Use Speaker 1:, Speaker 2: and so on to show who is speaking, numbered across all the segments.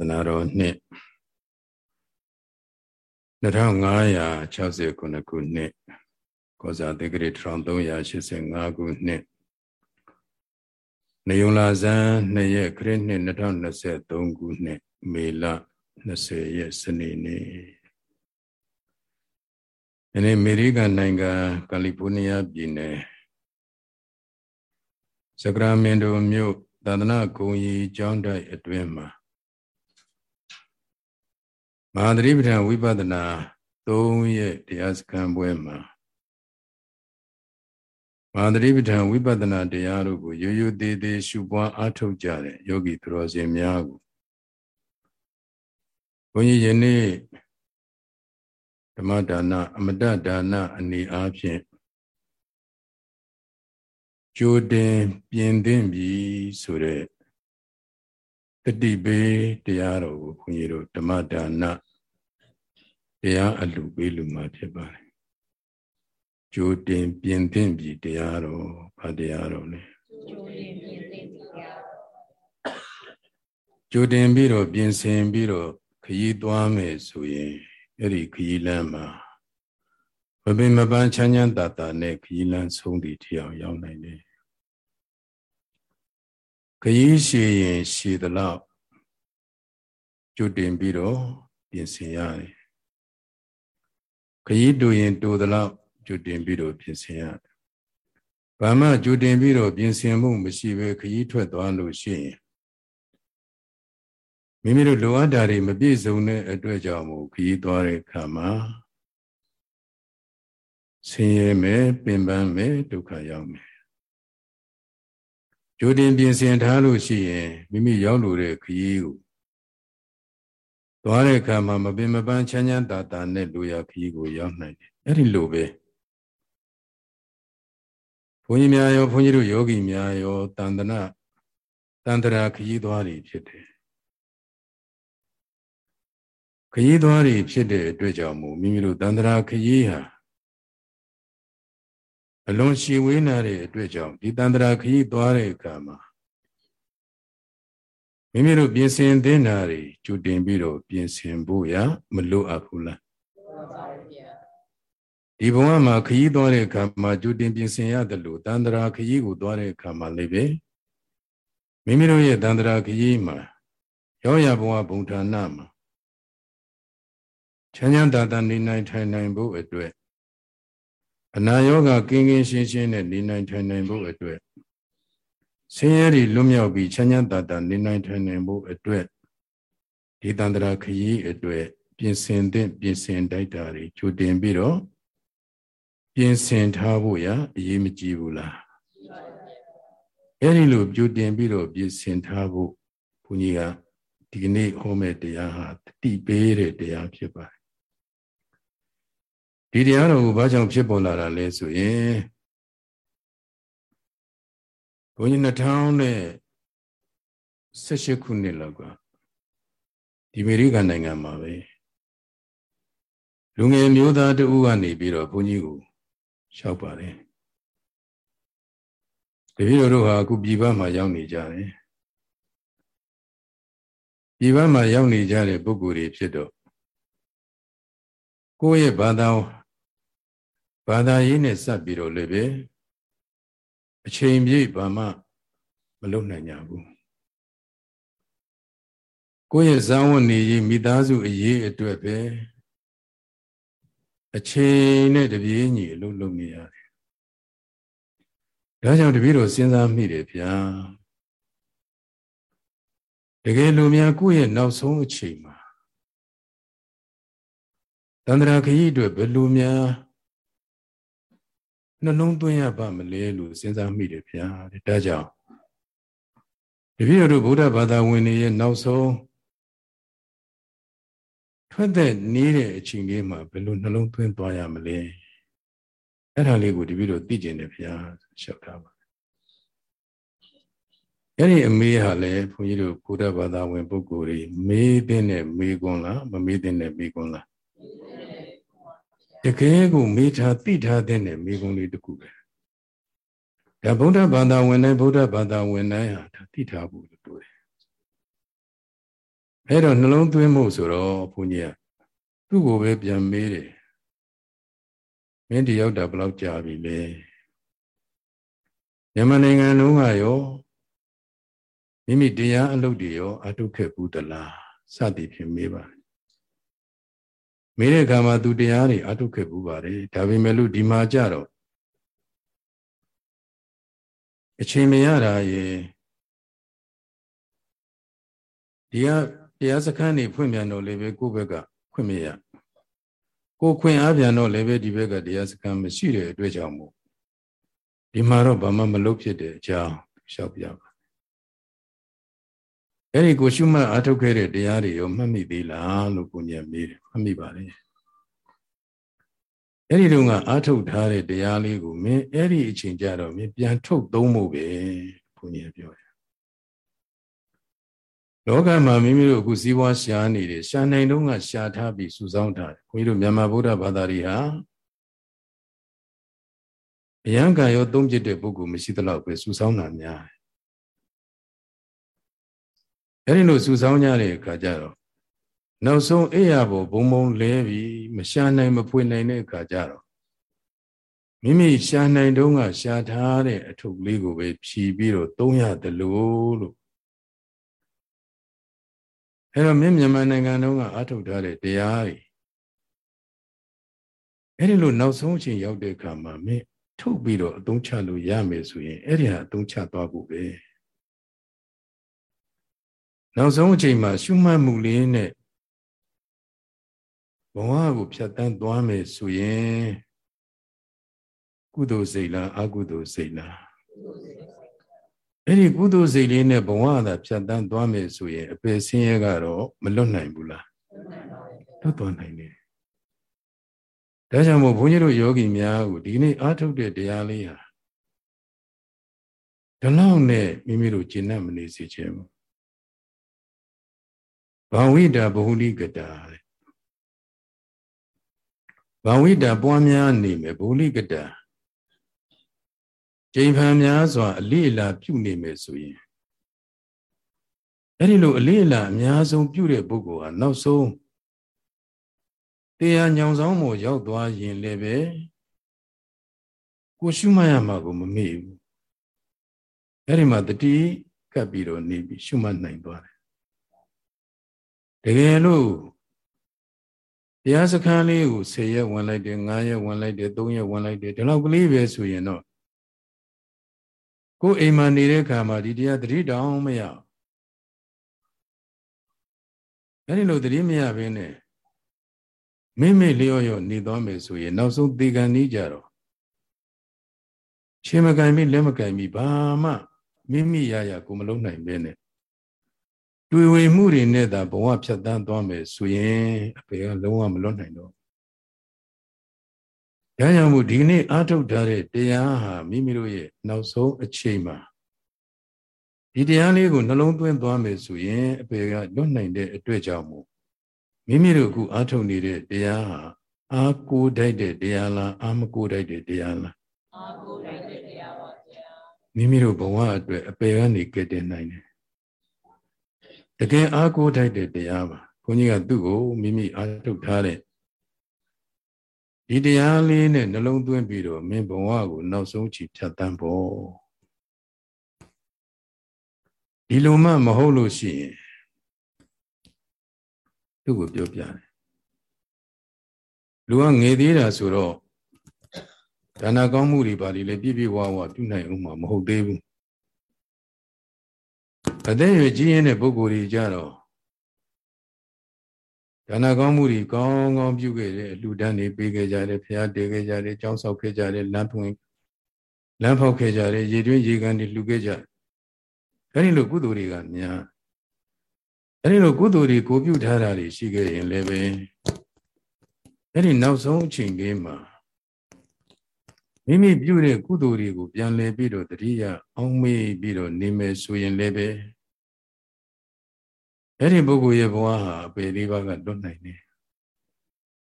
Speaker 1: သနာတော်နှစ်2569ခုနှစ်ကောဇာတိဂရိ1385ခုနှစ်နေုံလာဇန်2ရက်ခရစ်နှစ်2023ခုနှစ်မေလ20ရက်စနေနေ့ဒီနေ့အမေရိကန်နိုင်ငံကယ်လီဖိုးနီးယားပြည်နယ်စကရာမင်တိုမြို့သာသနာဂုံကြီးကျောင်းတိုက်အတွင်းမှာ မဟာသတိပဋ္ဌာန်ဝိပဿနာ၃ရက်တရားစခန်းပွဲမှာမဟာသတိပဋ္ဌာန်ဝိပဿနာတရားတို့ကိုရိုးရိုးသေးသေးရှုပွားအားထုတ်ကြတဲ့ယောဂီသူတော်စင်များကိုဘုန်းကြီးယနေ့ဓမ္မဒါနအမတဒါနအနေအားဖြင့်ကြိုတင်ပြင်သင့်ပြီဆိုတဲ့တတိပေတရားတော်ကိုခွန်ကြီးတို့ဓမ္မဒါန တရားအလူပေးလူမှာဖြစ်ပါတယ်ကြိုတင်ပြင်သင့်ပြီတရားတော်ဘာတရားတော်လဲကြိုတင်ပြင်သင့်တရားကြိုတင်ပြီးတော့ပြင်ဆင်ပြီးတော့ခရီးသွားမယ်ဆိုရင်အဲ့ဒီခရီးလမ်းမှာမပင်မပန်းချမ်းချမ်းသာသာနဲ့ခရီးလမ်းဆုံးသည့်ထအောင်ရောက်နိုင်တယ်ခရီးရှည်ရင်ရှည်သလောက်ကြိုတင်ပြီးတော့ပြင်ဆင်ရတယ် ခရီးတူရင်တူသလောက်ကြိုတင်ပြီးတော့ပြင်ဆင်ရတယ်ဘာမှကြိုတင်ပြီးတော့ပြင်ဆင်မှုမရှိဘဲခရီးထွက်သွားလို့ရှိရင်မိမိတို့လိုအပ်တာတွေမပြည့်စုံတဲ့အတွက်ကြောင့်မို့ခရီးသွားတဲ့အခါမှာဆင်းရဲမယ်ပင်ပန်းမယ်ဒုက္ခရောက်မယ်ကြိုတင်ပြင်ဆင်ထားလို့ရှိရင်မိမိရောက်လို့တဲ့ခရီးကို သွားတဲ့အခါမှာမပင်မပန်းချမ်းချမ်းသာသာနဲ့လူရခရီးကိုရောက်နိုင်တယ်အဲ့ဒီလိုပဲဘုန်းကြီးများရောဘုန်းကြီးတို့ယောဂီများရောတန်တနာတန်တရာခရီးသွားတွေဖြစ်တယ်ခရီးသွားတွေဖြစ်တဲ့အတွက်ကြောင့်မို့မိမိတို့တန်တရာခရီးဟာအလွန်ရှည်ဝေးနာတဲ့အတွက်ကြောင့်ဒီတန်တရာခရီးသွားတဲ့အခါမှာ မိမိတို့ပြင်ဆင်သင့်တာတွေကြိုတင်ပြီးတော့ပြင်ဆင်ဖို့ရမလိုအပ်ဘူးလားဒီဘဝမှာခရီးသွားတဲ့အခါမှာကြိုတင်ပြင်ဆင်ရတယ်လို့တန်တရာခရီးကိုသွားတဲ့အခါမှာလည်းပဲမိမိတို့ရဲ့တန်တရာခရီးမှာရောရဘဝဘုံဌာနမှာချမ်းချမ်းသာသာနေနိုင်ထိုင်နိုင်ဖို့အတွက်အနာယောဂကင်းကင်းရှင်းရှင်းနဲ့နေနိုင်ထိုင်နိုင်ဖို့အတွက် ဆင်းရဲတွေလွတ်မြောက်ပြီးချမ်းချမ်းသာသာနေနိုင်ထိုင်နိုင်ဖို့အတွက်ဒီတန္တရာခရီးအတွက်ပြင်ဆင်တဲ့ပြင်ဆင်တိုက်တာတွေကြိုတင်ပြီးတော့ပြင်ဆင်ထားဖို့ရအရေးမကြီးဘူးလားအဲ့ဒီလိုကြိုတင်ပြီးတော့ပြင်ဆင်ထားဖို့ဘုန်းကြီးကဒီကနေ့ဟောမဲ့တရားဟာတတိပေးတဲ့တရားဖြစ်ပါတယ်ဒီတရားတော်ကိုဘာကြောင့်ဖြစ်ပေါ်လာတာလဲဆိုရင် ဘုန်းကြီး2018ခုနှစ်လောက်ကဒီအမေရိကန်နိုင်ငံမှာပဲလူငယ်မျိုးသားတဦးကနေပြီးတော့ဘုန်းကြီးကိုလျှောက်ပါတယ်တပည့်တော်တို့ဟာအခုပြည်ပမှာရောက်နေကြတယ်ပြည်ပမှာရောက်နေကြတဲ့ပုဂ္ဂိုလ်တွေဖြစ်တော့ကိုယ့်ရဲ့ဘာသာဘာသာရေးနဲ့စပ်ပြီးတော့လည်းပဲ အချိန်ပြည့်ဘာမှမလုပ်နိုင်ကြဘူးကိုယ့်ရဲ့ဇာဝနေရေးမိသားစုအရေးအတွက်ပဲအချိန်နဲ့တပြေးညီအလုပ်လုပ်နေရတယ်ဒါကြောင့်တပည့်တော်စဉ်းစားမိတယ်ဗျာတကယ်လို့များကိုယ့်ရဲ့နောက်ဆုံးအချိန်မှာတန္တရာခရီးအတွက်ဘယ်လိုများ နှလုံးသွင်းရပါမလဲလို့စဉ်းစားမိတယ်ဗျာဒါကြောင့်တပည့်တော်တို့ဗုဒ္ဓဘာသာဝင်တွေရဲ့နောက်ဆုံးထွက်တဲ့နေတဲ့အချိန်လေးမှာဘယ်လိုနှလုံးသွင်းသွားရမလဲအဲ့ဒါလေးကိုတပည့်တော်သိကျင်တယ်ဗျာရှောက်ထားပါအဲ့ဒီအမေးဟာလည်းဘုန်းကြီးတို့ဗုဒ္ဓဘာသာဝင်ပုဂ္ဂိုလ်တွေမေးတဲ့နဲ့မေးခွန်းလားမမေးတဲ့နဲ့မေးခွန်းလား တကယ်ကိုမေးထားသိထားတဲ့နဲ့မေးခွန်းလေးတခုပဲဒါဗုဒ္ဓဘာသာဝင်တိုင်းဗုဒ္ဓဘာသာဝင်တိုင်းဟာဒါသိထားဖို့လိုတယ်အဲ့တော့နှလုံးသွင်းမှုဆိုတော့ဘုန်းကြီးကသူ့ကိုပဲပြန်မေးတယ်မင်းဒီရောက်တာဘယ်လောက်ကြာပြီလဲမြန်မာနိုင်ငံလုံးကရောမိမိတရားအလုပ်တွေရောအထုတ်ခဲ့ဘူးတလားစသည်ဖြင့်မေးပါ မေးတဲ့အခါမှာသူတရားတွေအထုတ်ခဲ့ဘူးပါတယ်ဒါပေမဲ့လို့ဒီမှာကြတော့အချိန်မရတာရေဒီကတရားစခန်းနေဖွင့်ပြန်တော့လည်းပဲကိုယ့်ဘက်ကခွင့်မရကိုခွင့်အားပြန်တော့လည်းပဲဒီဘက်ကတရားစခန်းမရှိတဲ့အတွက်ကြောင့်မို့ဒီမှာတော့ဘာမှမလုပ်ဖြစ်တဲ့အကြောင်းရှောက်ပြပါ အဲ့ဒီကိုရှုမှတ်အားထုတ်ခဲ့တဲ့တရားတွေရောမှတ်မိသေးလားလို့ကိုညံမေးတယ်မှတ်မိပါလေအဲ့ဒီတုန်းကအားထုတ်ထားတဲ့တရားလေးကိုမင်းအဲ့ဒီအချိန်ကြတော့မင်းပြန်ထုတ်သုံးဖို့ပဲဘုန်းကြီးပြောတယ်လောကမှာမိမိတို့အခုစည်းဝါးရှားနေတယ်ရှားနိုင်တော့ကရှားထားပြီးစုဆောင်းထားတယ်ခွန်ကြီးတို့မြန်မာဗုဒ္ဓဘာသာတွေဟာအယံကံရောသုံးပြတဲ့ပုဂ္ဂိုလ်မရှိသလောက်ပဲစုဆောင်းတာများတယ် အဲဒီလိုစုဆောင်းကြတဲ့အခါကျတော့နောက်ဆုံးအိယာဘောဘုံဘုံလဲပြီးမရှာနိုင်မဖွင့်နိုင်တဲ့အခါကျတော့မိမိရှာနိုင်တုန်းကရှာထားတဲ့အထုပ်လေးကိုပဲဖြီးပြီးတော့သုံးရတယ်လို့လို့အဲ့တော့မင်းမြန်မာနိုင်ငံတုန်းကအထုတ်ထားတဲ့တရားတွေအဲ့ဒီလိုနောက်ဆုံးအချိန်ရောက်တဲ့အခါမှာမင်းထုတ်ပြီးတော့အသုံးချလို့ရမယ်ဆိုရင်အဲ့ဒီဟာအသုံးချသွားဖို့ပဲ နောက်ဆုံးအချိန်မှာရှုမှတ်မှုလေးနဲ့ဘဝကိုဖြတ်တန်းသွားမယ်ဆိုရင်ကုသိုလ်စိတ်လားအကုသိုလ်စိတ်လားအဲ့ဒီကုသိုလ်စိတ်လေးနဲ့ဘဝသာဖြတ်တန်းသွားမယ်ဆိုရင်အပယ်ဆင်းရဲကတော့မလွတ်နိုင်ဘူးလားလွတ်သွားနိုင်တယ်ဒါကြောင့်မို့ဘုန်းကြီးတို့ယောဂီများကိုဒီနေ့အားထုတ်တဲ့တရားလေးဟာဒီလောက်နဲ့မိမိတို့ကျင့်တတ်မနေစေချင်ဘူး ဘာဝိတာဘဟုလိကတာဘာဝိတာပွားများနေမယ်ဘဟုလိကတာချိန်ဖန်များစွာအလေးအလာပြုနေမယ်ဆိုရင်အဲ့ဒီလိုအလေးအလာအများဆုံးပြုတဲ့ပုဂ္ဂိုလ်ဟာနောက်ဆုံးတရားညောင်ဆောင်မှုရောက်သွားရင်လည်းပဲကိုရှုမှတ်ရမှာကိုမမေ့ဘူးအဲ့ဒီမှာတတိကပ်ပြီးတော့နေပြီးရှုမှတ်နိုင်သွားတယ် တကယ်လို့တရားစခန်းလေးကို10ရက်ဝင်လိုက်တယ်9ရက်ဝင်လိုက်တယ်3ရက်ဝင်လိုက်တယ်ဒီလောက်ကလေးပဲဆိုရင်တော့ကိုယ်အိမ်မှာနေတဲ့အခါမှာဒီတရားတတိတောင်မရအဲ့ဒီလိုတတိမရဘဲနဲ့မိမိလျော့ရော့နေသွားမယ်ဆိုရင်နောက်ဆုံးသေကံနီးကြတော့ရှင်မကင်မိလက်မကင်မိဘာမှမိမိရရကိုမလုံးနိုင်ပဲနဲ့ တွေ့ဝေမှုတွေနဲ့သာဘဝဖြတ်တန်းသွားမယ်ဆိုရင်အပေကလုံးဝမလွတ်နိုင်တော့။ဒါကြောင့်မို့ဒီနေ့အာထုတ်ထားတဲ့တရားဟာမိမိတို့ရဲ့နောက်ဆုံးအချိန်မှာဒီတရားလေးကိုနှလုံးသွင်းသွားမယ်ဆိုရင်အပေကလွတ်နိုင်တဲ့အတွက်ကြောင့်မို့မိမိတို့အခုအာထုတ်နေတဲ့တရားဟာအာကိုတိုက်တဲ့တရားလားအာမကိုတိုက်တဲ့တရားလားအာကိုတိုက်တဲ့တရားပါဗျာမိမိတို့ဘဝအတွက်အပေကနေကယ်တင်နိုင်တယ် တကယ်အာကိုတိုက်တဲ့တရားပါဘုန်းကြီးကသူ့ကိုမိမိအာထုတ်ထားတဲ့ဒီတရားလေးနဲ့နှလုံးသွင်းပြီးတော့မင်းဘဝကိုနောက်ဆုံးချီဖြတ်တန်းဖို့ဒီလိုမှမဟုတ်လို့ရှိရင်သူ့ကိုပြောပြတယ်လူကငယ်သေးတာဆိုတော့ဒါနာကောင်းမှုတွေပါလေပြည့်ပြည့်ဝဝပြုနိုင်အောင်မဟုတ်သေးဘူး အသက်ရွယ်ကြီးရင်တဲ့ပုဂ္ဂိုလ်တွေကြတော့ဒါနကောင်းမှုတွေကောင်းကောင်းပြုခဲ့တယ်အလှူဒန်းတွေပေးခဲ့ကြတယ်ဖျားတည်ခဲ့ကြတယ်ကြောင်းဆောက်ခဲ့ကြတယ်လမ်းဖွင့်လမ်းဖောက်ခဲ့ကြတယ်ရေတွင်းရေကန်တွေလှူခဲ့ကြတယ်အဲဒီလိုကုသိုလ်တွေကများအဲဒီလိုကုသိုလ်တွေကိုပြုထားတာတွေရှိခဲ့ရင်လည်းပဲအဲဒီနောက်ဆုံးအချိန်လေးမှာမိမိပြုတဲ့ကုသိုလ်တွေကိုပြန်လည်ပြီးတော့တတိယအောင်မေးပြီးတော့နေမယ်ဆိုရင်လည်းပဲ အဲ့ဒီပုဂ္ဂိုလ်ရဲ့ဘဝဟာအပေလေးပါးကလွတ်နိုင်တယ်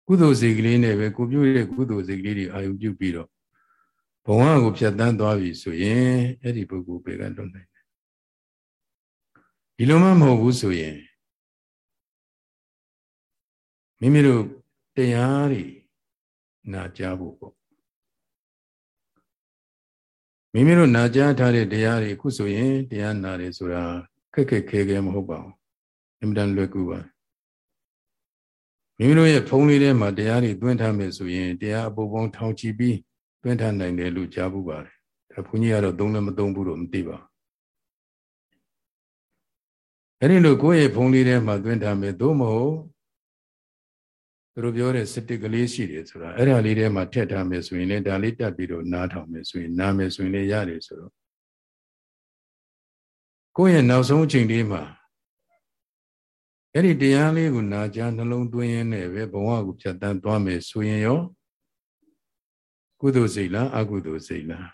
Speaker 1: ကုသိုလ်စိတ်ကလေးနဲ့ပဲကိုပြုတဲ့ကုသိုလ်စိတ်ကလေးတွေအာယုပြုပြီးတော့ဘဝကိုဖြတ်တန်းသွားပြီဆိုရင်အဲ့ဒီပုဂ္ဂိုလ်ပေကလွတ်နိုင်တယ်ဒီလိုမှမဟုတ်ဘူးဆိုရင်မိမိတို့တရားတွေနာကြားဖို့ပေါ့မိမိတို့နာကြားထားတဲ့တရားတွေအခုဆိုရင်တရားနာတယ်ဆိုတာခက်ခက်ခဲခဲမဟုတ်ပါဘူး အင်မတန်လွယ်ကူပါမိမိတို့ရဲ့ဖုံးလေးထဲမှာတရားတွေသွင်းထားမယ်ဆိုရင်တရားအပုပ်ပေါင်းထောင်ချီပြီးသွင်းထားနိုင်တယ်လို့ကြားဖို့ပါတယ်ဒါဘုန်းကြီးကတော့သုံးလည်းမသုံးဘူးတော့မသိပါဘူးအဲ့ဒီလိုကိုယ့်ရဲ့ဖုံးလေးထဲမှာသွင်းထားမယ်သို့မဟုတ်သူတို့ပြောတဲ့စတစ်ကလေးရှိတယ်ဆိုတာအဲ့ဒါလေးထဲမှာထည့်ထားမယ်ဆိုရင်လည်းဒါလေးတက်ပြီးတော့နားထောင်မယ်ဆိုရင်နားမယ်ဆိုရင်လည်းရတယ်ဆိုတော့ကိုယ့်ရဲ့နောက်ဆုံးအချိန်လေးမှာ အဲ့ဒီတရားလေးကိုနာကြားနှလုံးသွင်းရင်းနဲ့ပဲဘဝကိုဖြတ်တန်းသွားမယ်ဆိုရင်ရောကုသိုလ်စိတ်လားအကုသိုလ်စိတ်လား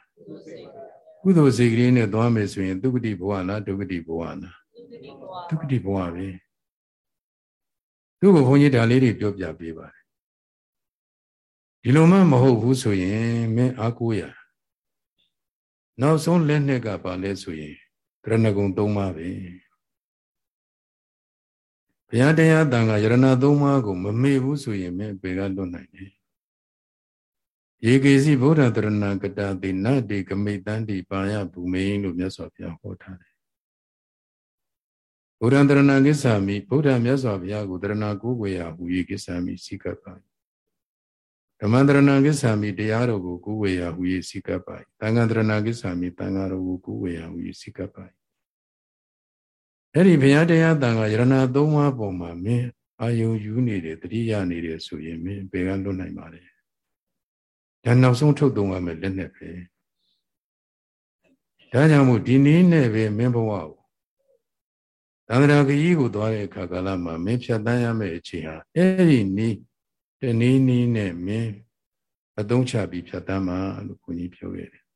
Speaker 1: ကုသိုလ်စိတ်ကလေးနဲ့သွားမယ်ဆိုရင်ဒုက္ခတိဘဝလားဒုက္ခတိဘဝလားဒုက္ခတိဘဝပဲသူ့ကိုဘုန်းကြီးဒါလေးတွေပြောပြပေးပါတယ်ဒီလိုမှမဟုတ်ဘူးဆိုရင်မင်းအာကိုရနောက်ဆုံးလက်နဲ့ကပါလဲဆိုရင်တရဏဂုံ၃ပါးပဲ ဘုရားတရားတန်ခါယရဏသုံးပါးကိုမမေ့ဘူးဆိုရင်မင်းပေကလွတ်နိုင်တယ်ယေကေစီဗုဒ္ဓတရဏကတတိနတိကမိတန္တိပါယဘူမိန်လို့မြတ်စွာဘုရားဟောထားတယ်ဗုဒ္ဓတရဏကိစ္ဆာမိဗုဒ္ဓမြတ်စွာဘုရားကိုတရဏကိုးကွယ်ရဟူ၍ကိစ္ဆာမိစိကပ်ပါဓမ္မတရဏကိစ္ဆာမိတရားတော်ကိုကိုးကွယ်ရဟူ၍စိကပ်ပါသံဃာတရဏကိစ္ဆာမိသံဃာတော်ကိုကိုးကွယ်ရဟူ၍စိကပ်ပါ အဲ့ဒီဘုရားတရားတန်ခါယရဏသုံးပါးပုံမှာမင်းအာယုံယူနေတယ်တတိယနေတယ်ဆိုရင်မင်းဘယ်ကလွတ်နိုင်ပါလဲဒါနောက်ဆုံးထုတ်သုံးရမယ်လက်နဲ့ပဲဒါကြောင့်မို့ဒီနည်းနဲ့ပဲမင်းဘဝကိုသန္တရာခကြီးကိုသွားတဲ့အခါကာလမှာမင်းဖြတ်တန်းရမယ့်အချိန်ဟာအဲ့ဒီနည်းတနည်းနည်းနဲ့မင်းအသုံးချပြီးဖြတ်တန်းမှာလို့ဘုန်းကြီးပြောခဲ့တယ်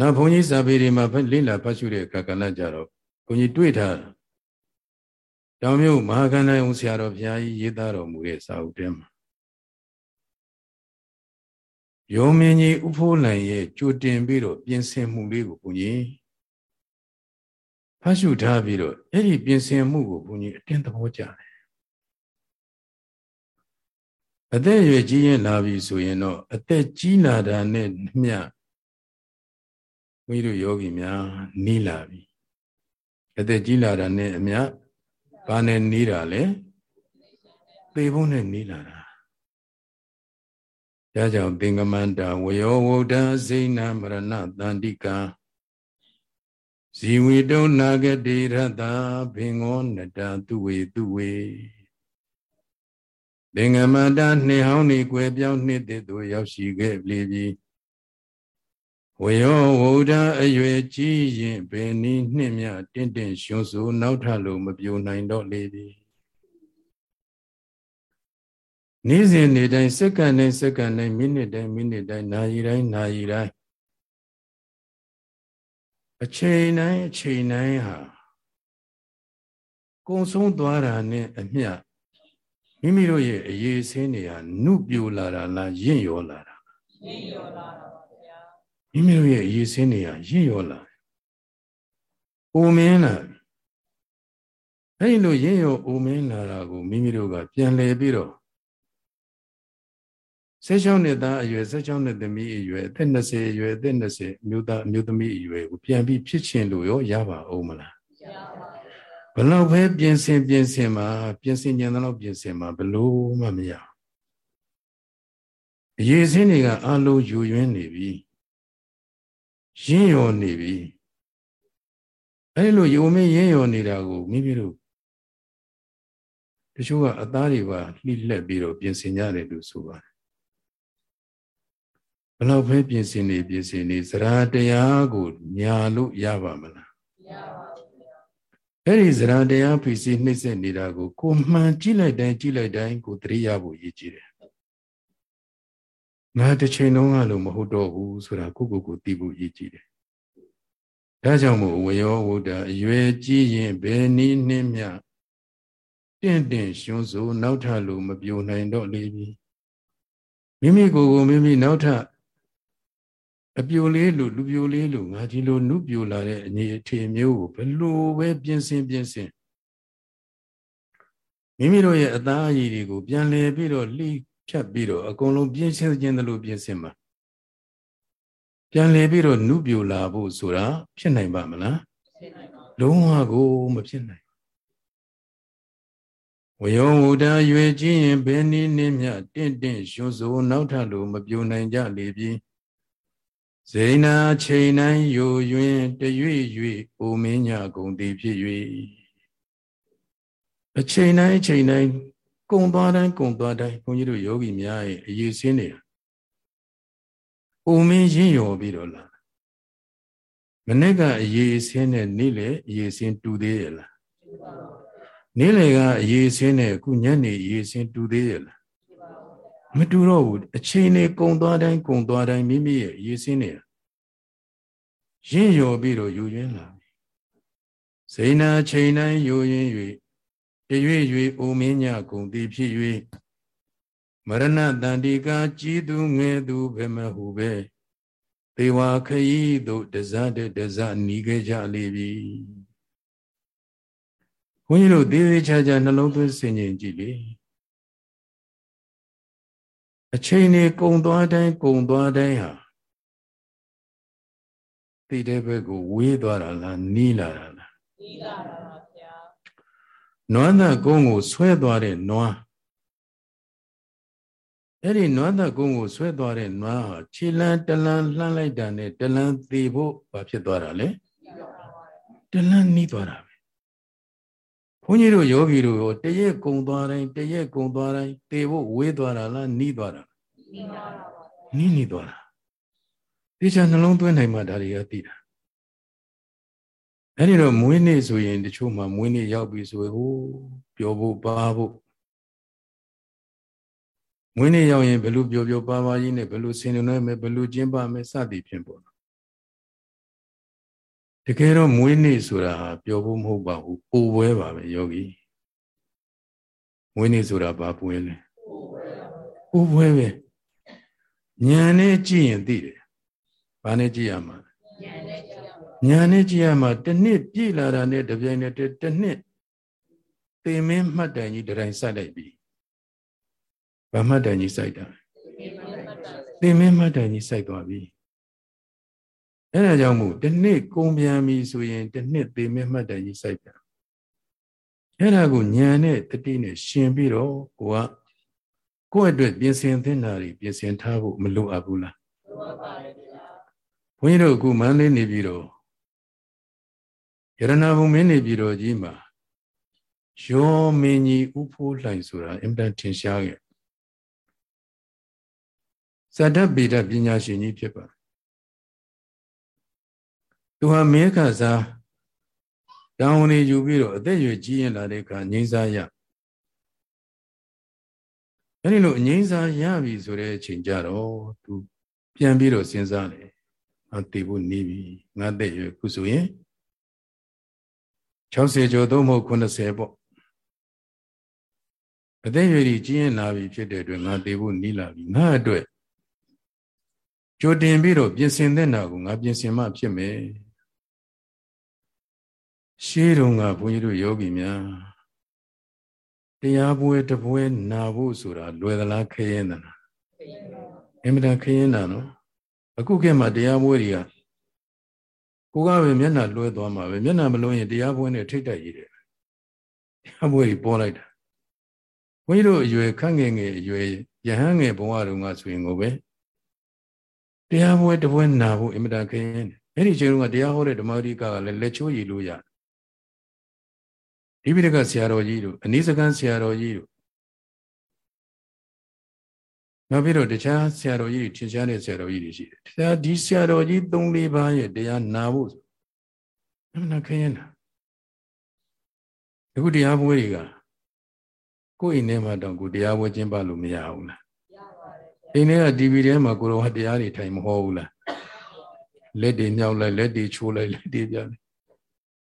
Speaker 1: နောက်ဘုန်းကြီးစာပေတွေမှာလိလာဖတ်ရှုတဲ့အခါကလည်းကြတော့ဘုန်းကြီးတွေ့ထားတောင်မြို့မဟာကန္တယုံဆရာတော်ဘုရားကြီးရေးသားတော်မူတဲ့စာအုပ်ထဲမှာယောမင်းကြီးဥဖိုးလန်ရဲ့ကြိုတင်ပြီးတော့ပြင်ဆင်မှုလေးကိုဘုန်းကြီးဖတ်ရှုထားပြီးတော့အဲ့ဒီပြင်ဆင်မှုကိုဘုန်းကြီးအတင်းသဘောကျတယ်အသက်အရွယ်ကြီးရင်လာပြီဆိုရင်တော့အသက်ကြီးလာတာနဲ့မျှ ဘုန်းကြီးတို့ယောဂီများနီးလာပြီအသက်ကြီးလာတာနဲ့အမျှဘာနဲ့နီးတာလဲသေဖို့နဲ့နီးလာတာဒါကြောင့်သင်္ကမန္တာဝယောဝုဒ္ဓစိဏမရဏတန္တိကာဇီဝေတုံနာဂတိရတ္တာဘင်္ဂောနတသူဝေသူဝေသင်္ကမန္တာနှင်ဟောင်းနေကွယ်ပြောင်းနှစ်တည်းသို့ရောက်ရှိခဲ့ပြီပြီ ဝယောဝုဒ္ဓအရွယ်ကြီးရင်ဘယ်နည်းနှင့်မြတင့်တင့်ရှင်ဆိုနောက်ထလို့မပြိုနိုင်တော့လေသည်နေ့စဉ်နေ့တိုင်းစက္ကန့်တိုင်းစက္ကန့်တိုင်းမိနစ်တိုင်းမိနစ်တိုင်းနာရီတိုင်းနာရီတိုင်းအချိန်တိုင်းအချိန်တိုင်းဟာကုံဆုံးသွားတာနဲ့အမျှမိမိတို့ရဲ့အရေးဆင်းတွေဟာနုပြိုလာတာလားရင့်ရောလာတာရင့်ရောလာတာပါဗျာ မိမိတို့ရဲ့အရေးဆင်းတွေဟာရင့်ရောလာတယ်။အိုမင်းလာအဲ့လိုရင့်ရောအိုမင်းလာတာကိုမိမိတို့ကပြန်လဲပြီးတော့16နှစ်သားအရွယ်16နှစ်သမီးအရွယ်အသက်20အရွယ်အသက်20အမျိုးသားအမျိုးသမီးအရွယ်ကိုပြန်ပြီးဖြစ်ချင်းလို့ရောရပါအောင်မလားရပါဘလောက်ပဲပြင်ဆင်ပြင်ဆင်မှာပြင်ဆင်ကြံတော့ပြင်ဆင်မှာဘလို့မှမရအရေးစင်းတွေကအလုံးယူရင်းနေပြီ ရင်းရောနေပြီအဲ့လိုယုံမင်းရင်းရောနေတာကိုမိမိတို့တချို့ကအသားတွေပါလှိလက်ပြီးတော့ပြင်ဆင်ကြတယ်လို့ဆိုပါတယ်ဘလောက်ပဲပြင်ဆင်နေပြင်ဆင်နေသရာတရားကိုညာလို့ရပါမလားမရပါဘူးဗျာအဲ့ဒီသရာတရားဖိစီနှိမ့်ဆက်နေတာကိုကိုမှန်ကြည့်လိုက်တိုင်းကြည့်လိုက်တိုင်းကိုသတိရဖို့ရည်ကြည်တယ် ငါတစ်ချိန်လုံးကလို့မဟုတ်တော့ဘူးဆိုတာကိုကိုကိုသိဖို့ရည်ကြည်တယ်ဒါကြောင့်မို့ဝယောဝုဒ္ဓအရွယ်ကြီးရင်ဘယ်နည်းနှင်းမြတင့်တင့်ရှင်ဆိုနောက်ထလို့မပြိုနိုင်တော့လေပြီမိမိကိုယ်ကိုမိမိနောက်ထအပြိုလေးလူလူပြိုလေးလူငါဒီလိုနုပြိုလာတဲ့အနေအထေမျိုးကိုဘလို့ပဲပြင်ဆင်ပြင်ဆင်မိမိတို့ရဲ့အသားအရည်တွေကိုပြန်လည်ပြီးတော့လှိ ဖြတ်ပြီးတော့အကုန်လုံးပြင်းစင်ခြင်းသလိုပြင်းစင်မှာပြန်လည်ပြီးတော့နုပြိုလာဖို့ဆိုတာဖြစ်နိုင်ပါမလားဖြစ်နိုင်ပါဘူးလုံးဝကိုမဖြစ်နိုင်ဝယောဝုဒ္ဓရွေကြည့်ရင်ဘယ်နည်းနည်းမြတင့်တင့်ရွှစိုးနောက်ထပ်လိုမပြိုနိုင်ကြလေပြီဇိနာချိန်တိုင်းယိုယွင်းတရွေ့၍အိုမင်းညဂုံတည်ဖြစ်၍အချိန်တိုင်းအချိန်တိုင်း ကုံသွားတိုင်းကုံသွားတိုင်းဘုန်းကြီးတို့ယောဂီများရဲ့အရေးစင်းနေတာအိုမင်းရင့်ရော်ပြီးတော့လာမနေ့ကအရေးစင်းနဲ့နေ့လေအရေးစင်းတူသေးရဲ့လားနေ့လေကအရေးစင်းနဲ့အခုညနေအရေးစင်းတူသေးရဲ့လားမတူတော့ဘူးအချိန်လေးကုံသွားတိုင်းကုံသွားတိုင်းမိမိရဲ့အရေးစင်းနေတာရင့်ရော်ပြီးတော့ယူရင်းလာပြီစိဏချိန်တိုင်းယူရင်း၍တရွေ့၍ အိုမင်းညကုံတည်ဖြစ်၍မရဏတန္တိကာကြည်သူငယ်သူဘယ်မဟုပဲသေဝခရီးသို့တဇတတဇနီးခဲ့ကြလေပြီဘုန်းကြီးတို့သေးသေးချာချာနှလုံးသွင်းဆင်ခြင်ကြည့်လေအချိန်နေကုံသွားတိုင်းကုံသွားတိုင်းဟာသိတဲ့ဘက်ကိုဝေးသွားတာလားနီးလာတာလားနီးလာတာပါ ဗျာနွားသက်ကုန်းကိုဆွဲသွားတဲ့နွားအဲ့ဒီနွားသက်ကုန်းကိုဆွဲသွားတဲ့နွားဟာခြေလန်းတလန်းလှမ်းလိုက်တာနဲ့တလန်းသေးဖို့ဘာဖြစ်သွားတာလဲတလန်းနီးသွားတာပဲဘုန်းကြီးတို့ယောဂီတို့ရောတရက်ကုံသွားတိုင်းတရက်ကုံသွားတိုင်းသေဖို့ဝေးသွားတာလားနီးသွားတာနီးသွားတာပါနီးနီးသွားတာတေချာနှလုံးသွင်းနိုင်မှဒါတွေကသိတာ အဲ့ဒီတော့မွေးနေ့ဆိုရင်တချို့မှမွေးနေ့ရောက်ပြီဆိုရင်ဟိုပျော်ဖို့ပါဖို့မွေးနေ့ရောက်ရင်ဘယ်လိုပျော်ပျော်ပါပါကြီးနဲ့ဘယ်လိုဆင်နွှဲမယ်ဘယ်လိုကျင်းပမယ်စသည်ဖြင့်ပေါ့တကယ်တော့မွေးနေ့ဆိုတာဟာပျော်ဖို့မဟုတ်ပါဘူးပူပွဲပါပဲယောဂီမွေးနေ့ဆိုတာဘာပွဲလဲပူပွဲပဲဉာဏ်နဲ့ကြည့်ရင်သိတယ်ဘာနဲ့ကြည့်ရမှာ ညာနဲ့ကြည့်ရမှာတစ်နှစ်ပြည့်လာတာနဲ့တပြိုင်နက်တည်းတစ်နှစ်သေမင်းမှတ်တိုင်ကြီးတတိုင်းစိုက်လိုက်ပြီဗမှတ်တိုင်ကြီးစိုက်တာသေမင်းမှတ်တိုင်ကြီးစိုက်သွားပြီအဲဒါကြောင့်မို့တစ်နှစ်ကုန်ပြန်ပြီဆိုရင်တစ်နှစ်သေမင်းမှတ်တိုင်ကြီးစိုက်ပြန်အဲဒါကိုညာနဲ့တတိနဲ့ရှင်ပြီးတော့ကိုကကိုယ့်အတွက်ပြင်ဆင်သင့်တာတွေပြင်ဆင်ထားဖို့မလိုအပ်ဘူးလားလိုအပ်ပါတယ်ဗျာဘုန်းကြီးတို့အခုမန်းလေးနေပြီးတော့ ရတနာဘုံမင်းနေပြည်တော်ကြီးမှာယောမင်းကြီးဥဖိုးလှိုင်ဆိုတာအင်တန်ထင်ရှားခဲ့ဇာတဗေဒပညာရှင်ကြီးဖြစ်ပါသူဟာမဲခစားတောင်းဝင်ယူပြီးတော့အသက်ရွယ်ကြီးရင်လာတဲ့အခါငိမ့်စားရအဲဒီလိုငိမ့်စားရပြီဆိုတဲ့အချိန်ကြတော့သူပြန်ပြီးတော့စဉ်းစားတယ်အတေဖို့နေပြီငါသက်ရွယ်ခုဆိုရင် 60ကျော်သို့မဟုတ်80ပေါ့အသက်ရွယ်ကြီးကြီးရင်လာပြီဖြစ်တဲ့အတွက်ငါသေဖို့နီးလာပြီငါအတွက်ကြိုတင်ပြီးတော့ပြင်ဆင်တဲ့နာကိုငါပြင်ဆင်မှဖြစ်မယ်ရှေးတုန်းကဘုန်းကြီးတို့ယောဂီများတရားပွဲတပွဲနာဖို့ဆိုတာလွယ်သလားခရင်သလားအင်မတန်ခရင်တာနော်အခုခေတ်မှာတရားပွဲတွေက ကိုကပဲမျက်နှာလွှဲသွားမှာပဲမျက်နှာမလွှဲရင်တရားပွဲနဲ့ထိတ်တက်ရည်တယ်တရားပွဲကြီးပေါ်လိုက်တာဘုန်းကြီးတို့အရွယ်ခန့်ငယ်ငယ်အရွယ်ယဟန်ငယ်ဘဝတုန်းကဆိုရင်ကိုပဲတရားပွဲတပွဲနာဖို့အင်မတန်ခင်းတယ်အဲ့ဒီချိန်တုန်းကတရားဟောတဲ့ဓမ္မရိကကလည်းလက်ချိုးရည်လို့ရဒီပိဋကဆရာတော်ကြီးတို့အနည်းစကန်းဆရာတော်ကြီးတို့ နောက်ပြီးတော့တခြားဆရာတော်ကြီးထင်ရှားတဲ့ဆရာတော်ကြီးတွေရှိတယ်တရားဒီဆရာတော်ကြီး၃၄ပါးရဲ့တရားနာဖို့အမှန်ခရင်တာအခုတရားပွဲတွေကကိုယ့်အိမ်ထဲမှာတောင်ကိုတရားပွဲကျင်းပလို့မရဘူးလားရပါတယ်အိမ်ထဲက TV ထဲမှာကိုတော်ကတရားတွေထိုင်မဟောဘူးလားလက်တွေမြောက်လိုက်လက်တွေချိုးလိုက်လက်တွေပြလိုက်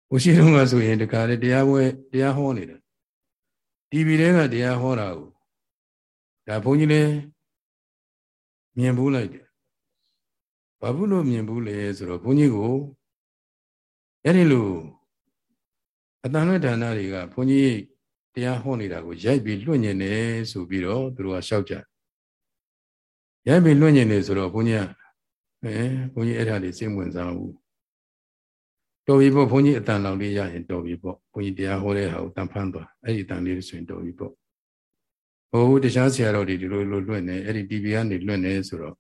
Speaker 1: ဘုရှိတုန်းကဆိုရင်တခါလေတရားပွဲတရားဟောနေတာ TV ထဲကတရားဟောတာကိုဒါဘုန်းကြီးလည်း မြင်ဘူးလိုက်တယ်ဘာဘူးလို့မြင်ဘူးလဲဆိုတော့ဘုန်းကြီးကိုအဲ့ဒီလိုအတန်လွဲ့ဌာနတွေကဘုန်းကြီးတရားဟောနေတာကိုရိုက်ပြီးလွှင့်ညင်နေဆိုပြီးတော့သူတို့ကရှောက်ကြရိုက်ပြီးလွှင့်ညင်နေဆိုတော့ဘုန်းကြီးကအဲဘုန်းကြီးအဲ့ဒါလေးစိတ်ဝင်စားဘူးတော်ပြီပေါ့ဘုန်းကြီးအတန်လောက်လေးရရင်တော်ပြီပေါ့ဘုန်းကြီးတရားဟောတဲ့ဟာကိုတန်ဖန်းသွားအဲ့ဒီတန်လေးဆိုရင်တော်ပြီပေါ့ ဟိုတခြားဆရာတော်တွေဒီလိုလိုလွှင့်နေအဲ့ဒီ TV ကနေလွှင့်နေဆိုတော့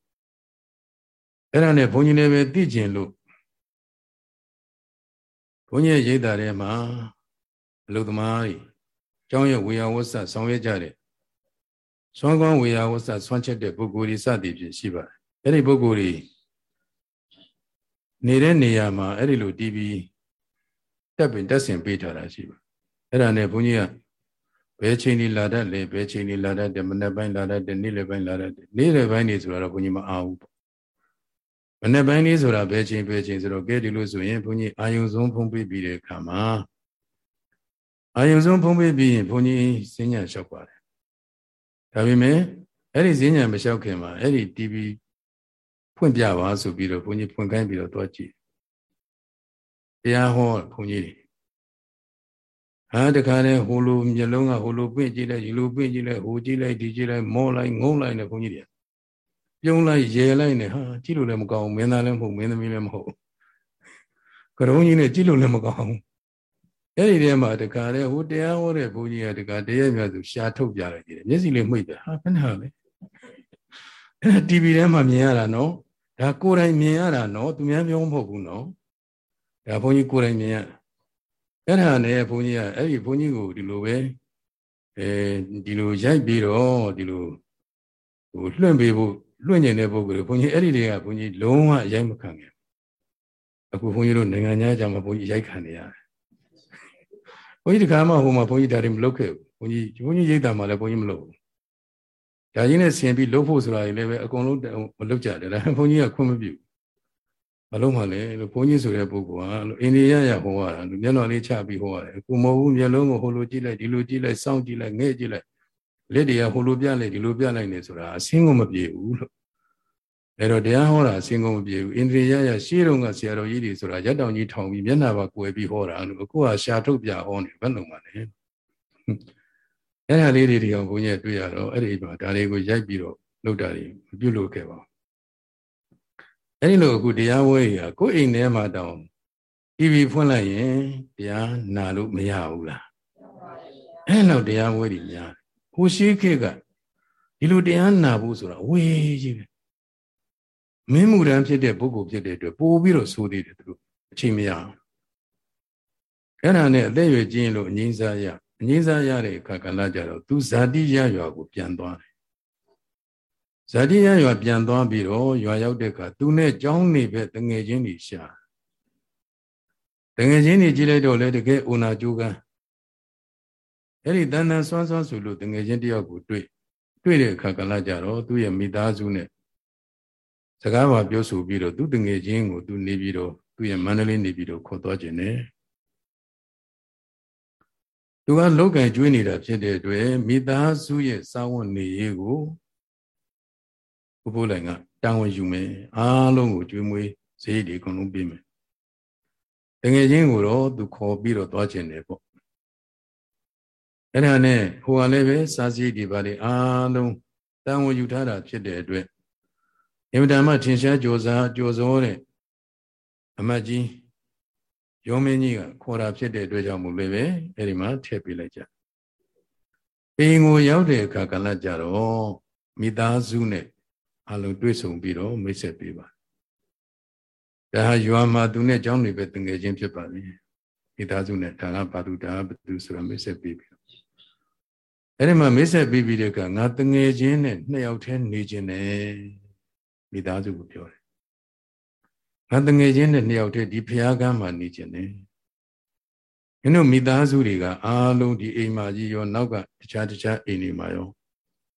Speaker 1: အဲ့ဒါနဲ့ဘုန်းကြီးလည်းပဲသိကျင်လို့ဘုန်းကြီးရဲ့ရိတ်တာထဲမှာအလုသမားတွေကျောင်းရဲ့ဝေယဝဆဆောင်ရွက်ကြတဲ့စွမ်းကောင်းဝေယဝဆဆွမ်းချက်တဲ့ပုဂ္ဂိုလ်တွေစသည်ဖြင့်ရှိပါတယ်အဲ့ဒီပုဂ္ဂိုလ်တွေနေတဲ့နေရာမှာအဲ့ဒီလိုတီးပြီးတက်ပင်တက်ဆင်ပေးထားတာရှိပါအဲ့ဒါနဲ့ဘုန်းကြီးက ဘယ်ချိန်ဒီလာတတ်လဲဘယ်ချိန်ဒီလာတတ်တယ်မနေ့ပိုင်းလာတတ်တယ်နေ့လယ်ပိုင်းလာတတ်တယ်နေ့လယ်ပိုင်းနေဆိုတော့ဘုန်းကြီးမအားဘူးပေါ့မနေ့ပိုင်းလေးဆိုတာဘယ်ချိန်ဘယ်ချိန်ဆိုတော့ကဲဒီလိုဆိုရင်ဘုန်းကြီးအာယုံဆုံးဖုံးပေးပြီးတဲ့အခါမှာအာယုံဆုံးဖုံးပေးပြီးရင်ဘုန်းကြီးစဉ္ညာလျှောက်ပါတယ်ဒါပေမဲ့အဲ့ဒီစဉ္ညာမလျှောက်ခင်မှာအဲ့ဒီ TV ဖွင့်ပြပါဆိုပြီးတော့ဘုန်းကြီးဖွင့်ခိုင်းပြီးတော့သွားကြည့်တရားဟောဘုန်းကြီးတွေ ဟာတခါလဲဟိုလိုမျက်လုံးကဟိုလိုပြင့်ကြည့်လိုက်ဒီလိုပြင့်ကြည့်လိုက်ဟိုကြည့်လိုက်ဒီကြည့်လိုက်မောလိုက်ငုံလိုက်နေဘုန်းကြီးတွေပြုံးလိုက်ရဲလိုက်နေဟာကြည့်လို့လည်းမကောင်းဘူးမင်းသားလည်းမဟုတ်မင်းသမီးလည်းမဟုတ်ကရုံးကြီးနဲ့ကြည့်လို့လည်းမကောင်းဘူးအဲ့ဒီထဲမှာတခါလဲဟိုတရားဟောတဲ့ဘုန်းကြီးကတခါတရက်မြတ်သူရှာထုတ်ပြလိုက်တယ်မျက်စိလေးမှိတ်တယ်ဟာဘယ်နဲ့လဲအဲ့ TV ထဲမှာမြင်ရတာနော်ဒါကိုယ်တိုင်မြင်ရတာနော်သူများပြောမဟုတ်ဘူးနော်ဒါဘုန်းကြီးကိုယ်တိုင်မြင်ရ အဲ့ဒါနဲ့ဘုန်းကြီးကအဲ့ဒီဘုန်းကြီးကိုဒီလိုပဲအဲဒီလိုရိုက်ပြီးတော့ဒီလိုဟိုလွှင့်ပေးဖို့လွှင့်ကျင်တဲ့ပုဂ္ဂိုလ်ဘုန်းကြီးအဲ့ဒီတွေကဘုန်းကြီးလုံးဝရိုက်မခံခင်အခုဘုန်းကြီးတို့နိုင်ငံသားကြမှာဘုန်းကြီးရိုက်ခံနေရတယ်ဘုန်းကြီးတခါမှဟိုမှာဘုန်းကြီးဒါတွေမလုပ်ခဲ့ဘူးဘုန်းကြီးဘုန်းကြီးရိတ်တာမှလည်းဘုန်းကြီးမလုပ်ဘူးဒါကြီးနဲ့ဆင်ပြီးလှုပ်ဖို့ဆိုတာကြီးလည်းပဲအကုန်လုံးမလှုပ်ကြတယ်ဒါဘုန်းကြီးကခွင့်မပြု မလုံးပါလေလို့ဘုန်းကြီးဆိုတဲ့ပုဂ္ဂိုလ်ကလို့အိန္ဒိယရဟောရတာလူမျက်နှာလေးချပြီးဟောရတယ်ကိုမဟုတ်ဘူးမျက်လုံးကိုဟိုလိုကြည့်လိုက်ဒီလိုကြည့်လိုက်စောင့်ကြည့်လိုက်ငဲ့ကြည့်လိုက်လက်တွေကဟိုလိုပြလိုက်ဒီလိုပြလိုက်နေဆိုတာအစင်းကိုမပြေဘူးလို့အဲ့တော့တရားဟောတာအစင်းကိုမပြေဘူးအိန္ဒိယရရှေးတုန်းကဆရာတော်ကြီးတွေဆိုတာရက်တောင်ကြီးထောင်ပြီးမျက်နှာပါကွယ်ပြီးဟောတာလို့အခုကရှာထုတ်ပြဟောနေဘယ်လုံးပါလဲအဲ့ဒါလေးတွေဒီအောင်ဘုန်းကြီးတွေ့ရတော့အဲ့ဒီမှာဒါလေးကိုရိုက်ပြီးတော့လုပ်တာတွေမပြုတ်လို့ခဲ့ပါဘူး အဲ့ဒီလိုအခုတရားဝဲကြီးကကိုယ်အိမ်ထဲမှာတောင်တီဗီဖွင့်လိုက်ရင်တရားနာလို့မရဘူးလားအဲ့လောက်တရားဝဲကြီးများဟိုရှိခေတ်ကဒီလိုတရားနာဖို့ဆိုတာဝေးကြီးပဲမင်းမူတန်းဖြစ်တဲ့ပုဂ္ဂိုလ်ဖြစ်တဲ့အတွက်ပို့ပြီးတော့ဆိုသေးတယ်သူတို့အချိန်မရအောင်အဲ့ဒါနဲ့အသက်ရွယ်ကြီးရင်လို့အငိမ့်စားရအငိမ့်စားရတဲ့အခါကလည်းကြတော့သူဇာတိရရွာကိုပြန်သွားတယ် ဇာတိရရွာပြန်သွားပြီးတော့ရွာရောက်တဲ့အခါသူနဲ့ကြောင်းနေပဲတငယ်ချင်းတွေရှာတငယ်ချင်းတွေကြည့်လိုက်တော့လေတကယ်အိုနာကျိုးကန်းအဲ့ဒီတန်တန်ဆွမ်းဆွမ်းဆိုလို့တငယ်ချင်းတယောက်ကိုတွေ့တွေ့တဲ့အခါကလည်းကြတော့သူ့ရဲ့မိသားစုနဲ့စကားပါပြောဆိုပြီးတော့သူတငယ်ချင်းကိုသူနေပြီးတော့သူ့ရဲ့မန္တလေးနေပြီးတော့ခေါ်သွားခြင်းနဲ့သူကလောက်ကံကျွေးနေတာဖြစ်တဲ့အတွက်မိသားစုရဲ့စာဝန်နေရေးကို ဘုဖိုးလိုင်ကတန်ဝန်ယူမယ်အားလုံးကိုကျွေးမွေးဈေးတွေအကုန်လုံးပေးမယ်တကယ်ချင်းကိုတော့သူခေါ်ပြီးတော့သွားခြင်းတယ်ပေါ့အဲ့ဒါနဲ့ဟိုကလည်းပဲစာစည်းဒီပါလေအားလုံးတန်ဝန်ယူထားတာဖြစ်တဲ့အတွက်အင်မတန်မှထင်ရှားကြိုးစားကြိုးစိုးတဲ့အမတ်ကြီးယောမင်းကြီးကခေါ်တာဖြစ်တဲ့အတွက်ကြောင့်မို့လို့ပဲအဲ့ဒီမှာထည့်ပေးလိုက်ကြအိမ်ကိုရောက်တဲ့အခါကလည်းကြတော့မိသားစုနဲ့ အလုံးတွေ့ဆုံပြီးတော့မိတ်ဆက်ပေးပါဒါဟာရွာမှာသူနဲ့ကျောင်းနေပဲတငယ်ချင်းဖြစ်ပါလေမိသားစုနဲ့ဒါကဘာသူဒါကဘာသူဆိုတာမိတ်ဆက်ပေးပြီးအဲ့ဒီမှာမိတ်ဆက်ပေးပြီးတဲ့အခါငါတငယ်ချင်းနဲ့နှစ်ယောက်တည်းနေခြင်းနဲ့မိသားစုကိုပြောတယ်ငါတငယ်ချင်းနဲ့နှစ်ယောက်တည်းဒီဖျားကမ်းမှာနေခြင်းနဲ့မင်းတို့မိသားစုတွေကအားလုံးဒီအိမ်မှာကြီးရောနောက်ကတခြားတခြားအိမ်တွေမှာရော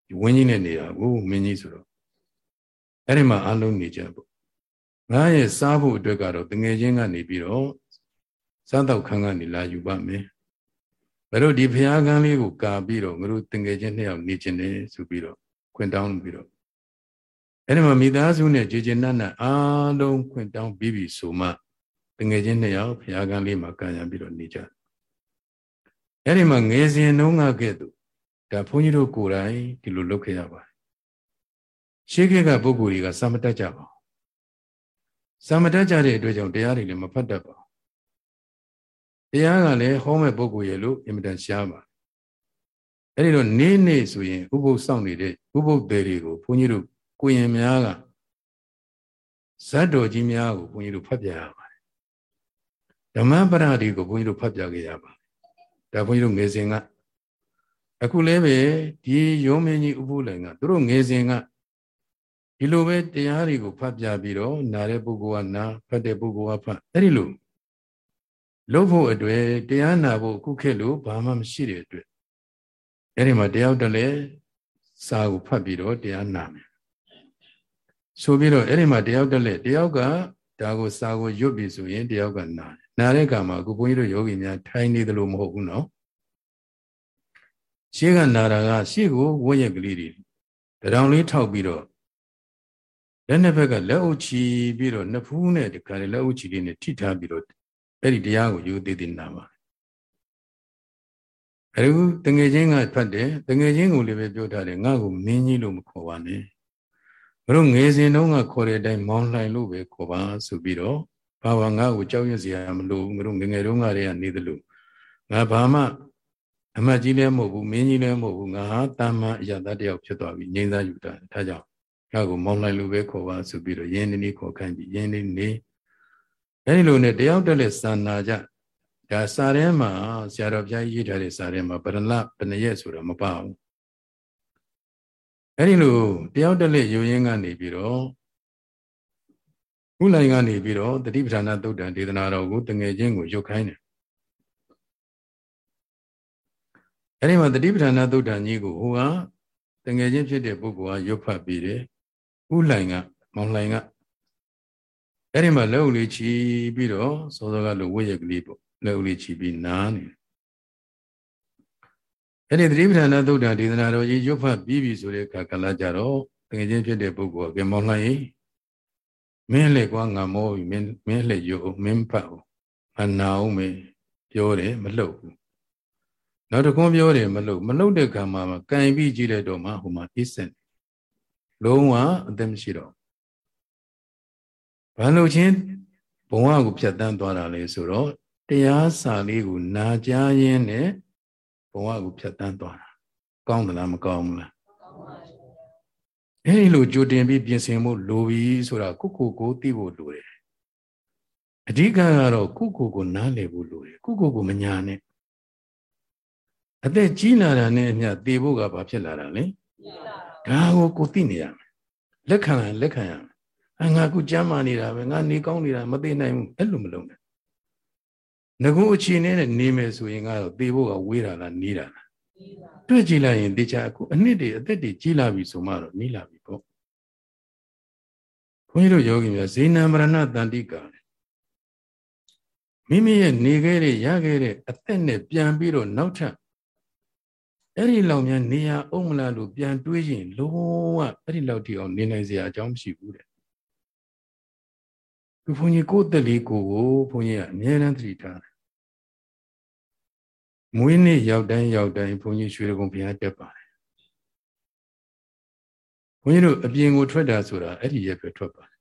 Speaker 1: ဒီဝင်းကြီးနဲ့နေတာကိုမင်းကြီးဆိုတော့ အဲ့ဒီမှာအားလုံးနေကြပေါ့ငါရဲ့စားဖို့အတွက်ကတော့တငယ်ချင်းကနေပြီးတော့စားတော့ခန်းကနေလာယူပါမယ်ဘယ်တော့ဒီဖျားကမ်းလေးကိုကာပြီးတော့ငါတို့တငယ်ချင်းနှစ်ယောက်နေခြင်းနဲ့ဆိုပြီးတော့ခွင်တောင်းပြီးတော့အဲ့ဒီမှာမိသားစုနဲ့ကြည်ကျင်နတ်နတ်အားလုံးခွင့်တောင်းပြီးပြီဆိုမှတငယ်ချင်းနှစ်ယောက်ဘုရားကံလေးမှာကံရံပြီးတော့နေကြအဲ့ဒီမှာငယ်စဉ်နှုံးကကဲ့သို့ဒါဘုန်းကြီးတို့ကိုယ်တိုင်ဒီလိုလုပ်ခဲ့ရပါတယ် ရှေးခေတ်ကပုဂ္ဂိုလ်တွေကစာမတတ်ကြပါဘူးစာမတတ်ကြတဲ့အတွက်ကြောင့်တရားတွေလည်းမဖတ်တတ်ပါဘူးတရားကလည်းဟောမဲ့ပုဂ္ဂိုလ်ရဲ့လို့အင်မတန်ရှားပါအဲ့ဒီတော့နေ့နေ့ဆိုရင်ဥပုသ်စောင့်နေတဲ့ဥပုသ်တွေတွေကိုဘုန်းကြီးတို့ကိုရင်များကဇတ်တော်ကြီးများကိုဘုန်းကြီးတို့ဖတ်ပြရပါတယ်ဓမ္မပဒတိကိုဘုန်းကြီးတို့ဖတ်ပြခဲ့ရပါတယ်ဒါဘုန်းကြီးတို့ငယ်စဉ်ကအခုလည်းပဲဒီရုံးမင်းကြီးဥပုလိုင်ကသူတို့ငယ်စဉ်က ဒီလိုပဲတရားတွေကိုဖတ်ပြပြီးတော့နားတဲ့ပုဂ္ဂိုလ်ကနားဖတ်တဲ့ပုဂ္ဂိုလ်ကဖတ်အဲ့ဒီလိုလုပ်ဖို့အတွက်တရားနာဖို့အခုခေတ်လို့ဘာမှမရှိတဲ့အတွက်အဲ့ဒီမှာတယောက်တည်းစာကိုဖတ်ပြီးတော့တရားနာမယ်ဆိုပြီးတော့အဲ့ဒီမှာတယောက်တည်းတယောက်ကဒါကိုစာကိုရွတ်ပြီဆိုရင်တယောက်ကနာတယ်နာတဲ့အခါမှာအခုဘုန်းကြီးတို့ယောဂီများထိုင်နေတယ်လို့မဟုတ်ဘူးနော်ရှေ့ကနာတာကရှေ့ကိုဝတ်ရက်ကလေးတွေတရောင်လေးထောက်ပြီးတော့ လက်နှစ်ဘက်ကလက်အုပ်ချီပြီးတော့နှစ်ဖူးနဲ့တခါလေလက်အုပ်ချီလေးနဲ့ထိထားပြီးတော့အဲ့ဒီတရားကိုယူသေးသေးနာပါအခုတငယ်ချင်းကဖတ်တယ်တငယ်ချင်းကိုလည်းပဲပြောထားတယ်ငါ့ကိုမင်းကြီးလို့မခေါ်ပါနဲ့ဘလို့ငယ်စဉ်တုန်းကခေါ်တဲ့အတိုင်းမောင်းလှိုင်လို့ပဲခေါ်ပါဆိုပြီးတော့ဘာဝငါ့ကိုကြောက်ရွံ့စရာမလိုဘူးငါတို့ငငယ်တုန်းကတည်းကနေသလိုငါဘာမှအမတ်ကြီးလည်းမဟုတ်ဘူးမင်းကြီးလည်းမဟုတ်ဘူးငါဟာတာမန်အရတတယောက်ဖြစ်သွားပြီငြိမ်းစားယူတာဒါကြောင့် ငါ့ကိုမောင်းလှိုင်လို့ပဲခေါ်ပါဆိုပြီးတော့ရင်းနေခေါ်ခိုင်းပြီးရင်းနေနေအဲဒီလိုနဲ့တယောက်တည်းလက်စာနာကြဒါစာထဲမှာဆရာတော်ဘုရားရေးထားတဲ့စာထဲမှာပရလပနရက်ဆိုတာမပါဘူးအဲ့ဒီလိုတယောက်တည်းယူရင်းကနေပြီးတော့ခုလိုင်ကနေပြီးတော့တတိပဌာနာသုတ်တံဒေသနာတော်ကိုတငယ်ချင်းကိုရုတ်ခိုင်းတယ်အဲ့ဒီမှာတတိပဌာနာသုတ်တံကြီးကိုဟိုကတငယ်ချင်းဖြစ်တဲ့ပုဂ္ဂိုလ်ကရုတ်ဖတ်ပြီးတယ် ဥလိုင်ကမောင်လိုင်ကအဲ့ဒီမှာလက်ဦးလေးချီပြီးတော့စောစောကလိုဝိရက်ကလေးပေါ့လက်ဦးလေးချီပြီးနားနေအဲ့ဒီသတိပဋ္ဌာန်သုဒ္ဓဒေသနာတော်ကြီးရွတ်ဖတ်ပြီးပြီဆိုတဲ့အခါကလာကြတော့တကယ်ချင်းဖြစ်တဲ့ပုဂ္ဂိုလ်ကမောင်လှိုင်းမင်းလက်ကွာငါမောပြီမင်းမင်းလက်ရုပ်မင်းဖတ်အောင်အနာအောင်မင်းပြောတယ်မလှုပ်ဘူးနောက်တစ်ခွန်းပြောတယ်မလှုပ်မလှုပ်တဲ့ခါမှာကံပြီးကြည့်လိုက်တော့မှဟိုမှာအစ်စင် လုံးဝအသက်မရှိတော့ဘာလို့ချင်းဘုံဝကိုဖြတ်တန်းသွားတာလဲဆိုတော့တရားစာလေးကိုနာကြားရင်းနဲ့ဘဝကိုဖြတ်တန်းသွားတာကောင်းသလားမကောင်းဘူးလားအဲဒီလိုကြိုတင်ပြီးပြင်ဆင်ဖို့လိုပြီဆိုတာကိုကိုကိုသိဖို့လိုတယ်အဓိကကတော့ကိုကိုကိုနားလည်ဖို့လိုတယ်ကိုကိုကိုမညာနဲ့အသက်ကြီးလာတာနဲ့အမျှသိဖို့ကဘာဖြစ်လာတာလဲ ဒါကိုကိုသိနေရမယ်လက်ခံလက်ခံရမယ်အငါကုကြမ်းမာနေတာပဲငါနေကောင်းနေတာမသိနိုင်ဘူးအဲ့လိုမလုပ်နဲ့ငကုအခြေအနေနဲ့နေမယ်ဆိုရင်ကတော့သေဖို့ကဝေးတာလားနေတာလားတွေ့ကြည့်လိုက်ရင်တေချာအခုအနှစ်တွေအသက်တွေကြီးလာပြီဆိုမှတော့နေလာပြီပေါ့ခွန်ကြီးတို့ယောဂီများဇေနံမရဏတန်တိကာမိမိရဲ့နေခဲ့တဲ့ရခဲ့တဲ့အသက်နဲ့ပြန်ပြီးတော့နောက်ထပ် အဲ့ဒီလောက်များနေရအောင်မလားလို့ပြန်တွေးရင်လုံးဝအဲ့ဒီလောက်ထိအောင်နေနိုင်စရာအကြောင်းမရှိဘူးတဲ့သူဘုန်းကြီးကိုယ်တက်လေးကိုကိုဘုန်းကြီးကအမြဲတမ်းသတိထားတယ်မွေးနေ့ရောက်တိုင်းရောက်တိုင်းဘုန်းကြီးရွှေရကုံဘုရားတက်ပါတယ်ဘုန်းကြီးတို့အပြင်ကိုထွက်တာဆိုတာအဲ့ဒီရက်ပဲထွက်ပါတယ်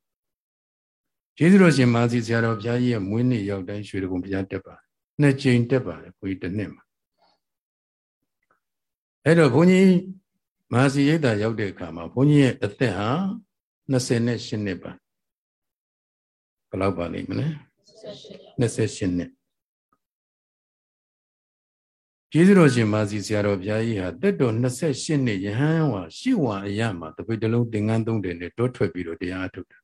Speaker 1: ကျေးဇူးတော်ရှင်မာစီဆရာတော်ဘုရားကြီးရဲ့မွေးနေ့ရောက်တိုင်းရွှေရကုံဘုရားတက်ပါတယ်နှစ်ကြိမ်တက်ပါတယ်ဘုန်းကြီးတစ်နှစ်မှာ အဲ့တော့ဘုန်းကြီးမာစီရိတ်တာရောက်တဲ့အခါမှာဘုန်းကြီးရဲ့အသက်ဟာ28နှစ်ပါယ်လောက်ပါလိမ့်မလဲ28နှစ်ကျေးဇူးတော်ရှင်မာစီဆရာတော်ဘုရားကြီးဟာတက်တော်28နှစ်ယဟန်ဝါရှစ်ဝါအရမှာတပိတလုံးသင်္ကန်းသုံးတယ်နဲ့တောထွက်ပြီးတော့တရားထုတ်တာ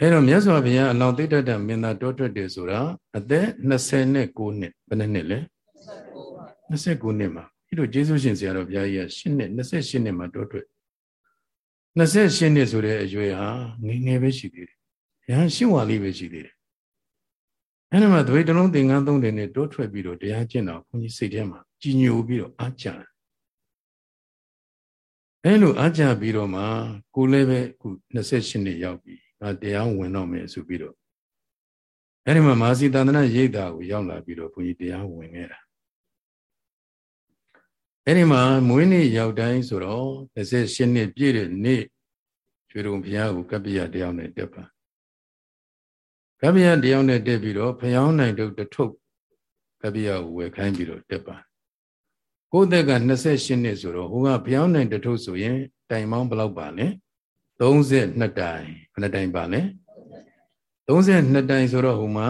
Speaker 1: အဲတော့မြတ်စွာဘုရားအလောင်းသိတ္တမင်းသားတောထွက်တယ်ဆိုတာအသက်29နှစ်ဘယ်နှစ်နှစ်လဲ 29နှစ်မှာပြီးတော့ကျေးဇူးရှင်ဆရာတော်ဘုရားကြီးက8နှစ်28နှစ်မှာတောထွက်28နှစ်ဆိုတဲ့အရွယ်ဟာငယ်ငယ်ပဲရှိသေးတယ်။ရဟန်းရှင်းဝါလေးပဲရှိသေးတယ်။အဲဒီမှာသွေးတလုံးသင်္ကန်းသုံးတယ်နဲ့တိုးထွက်ပြီးတော့တရားကျင့်တော့ဘုန်းကြီးစိတ်ထဲမှာကြည်ညိုပြီးတော့အားကြတယ်။အဲလိုအားကြပြီးတော့မှကိုလည်းပဲအခု28နှစ်ရောက်ပြီ။ငါတရားဝင်တော့မယ်ဆိုပြီးတော့အဲ့ဒီမှာမာစီတန္တနာရိတ်တာကိုရောက်လာပြီးတော့ဘုန်းကြီးတရားဝင်ခဲ့တာ အဲ့ဒီမှာမွေးနေ့ရောက်တိုင်းဆိုတော့28နှစ်ပြည့်တဲ့နေ့ရွှေတုံဘုရားကိုကပ္ပိယတယောက်နဲ့တက်ပါကပ္ပိယတယောက်နဲ့တက်ပြီးတော့ဖျောင်းနိုင်တုတ်တထုပ်ကပ္ပိယကိုဝယ်ခိုင်းပြီးတော့တက်ပါကိုယ့်သက်က28နှစ်ဆိုတော့ဟိုကဖျောင်းနိုင်တထုပ်ဆိုရင် တိုင်မောင်းဘယ်လောက်ပါလဲ32တိုင်ဘယ်နှတိုင်ပါလဲ32တိုင်ဆိုတော့ဟိုမှာ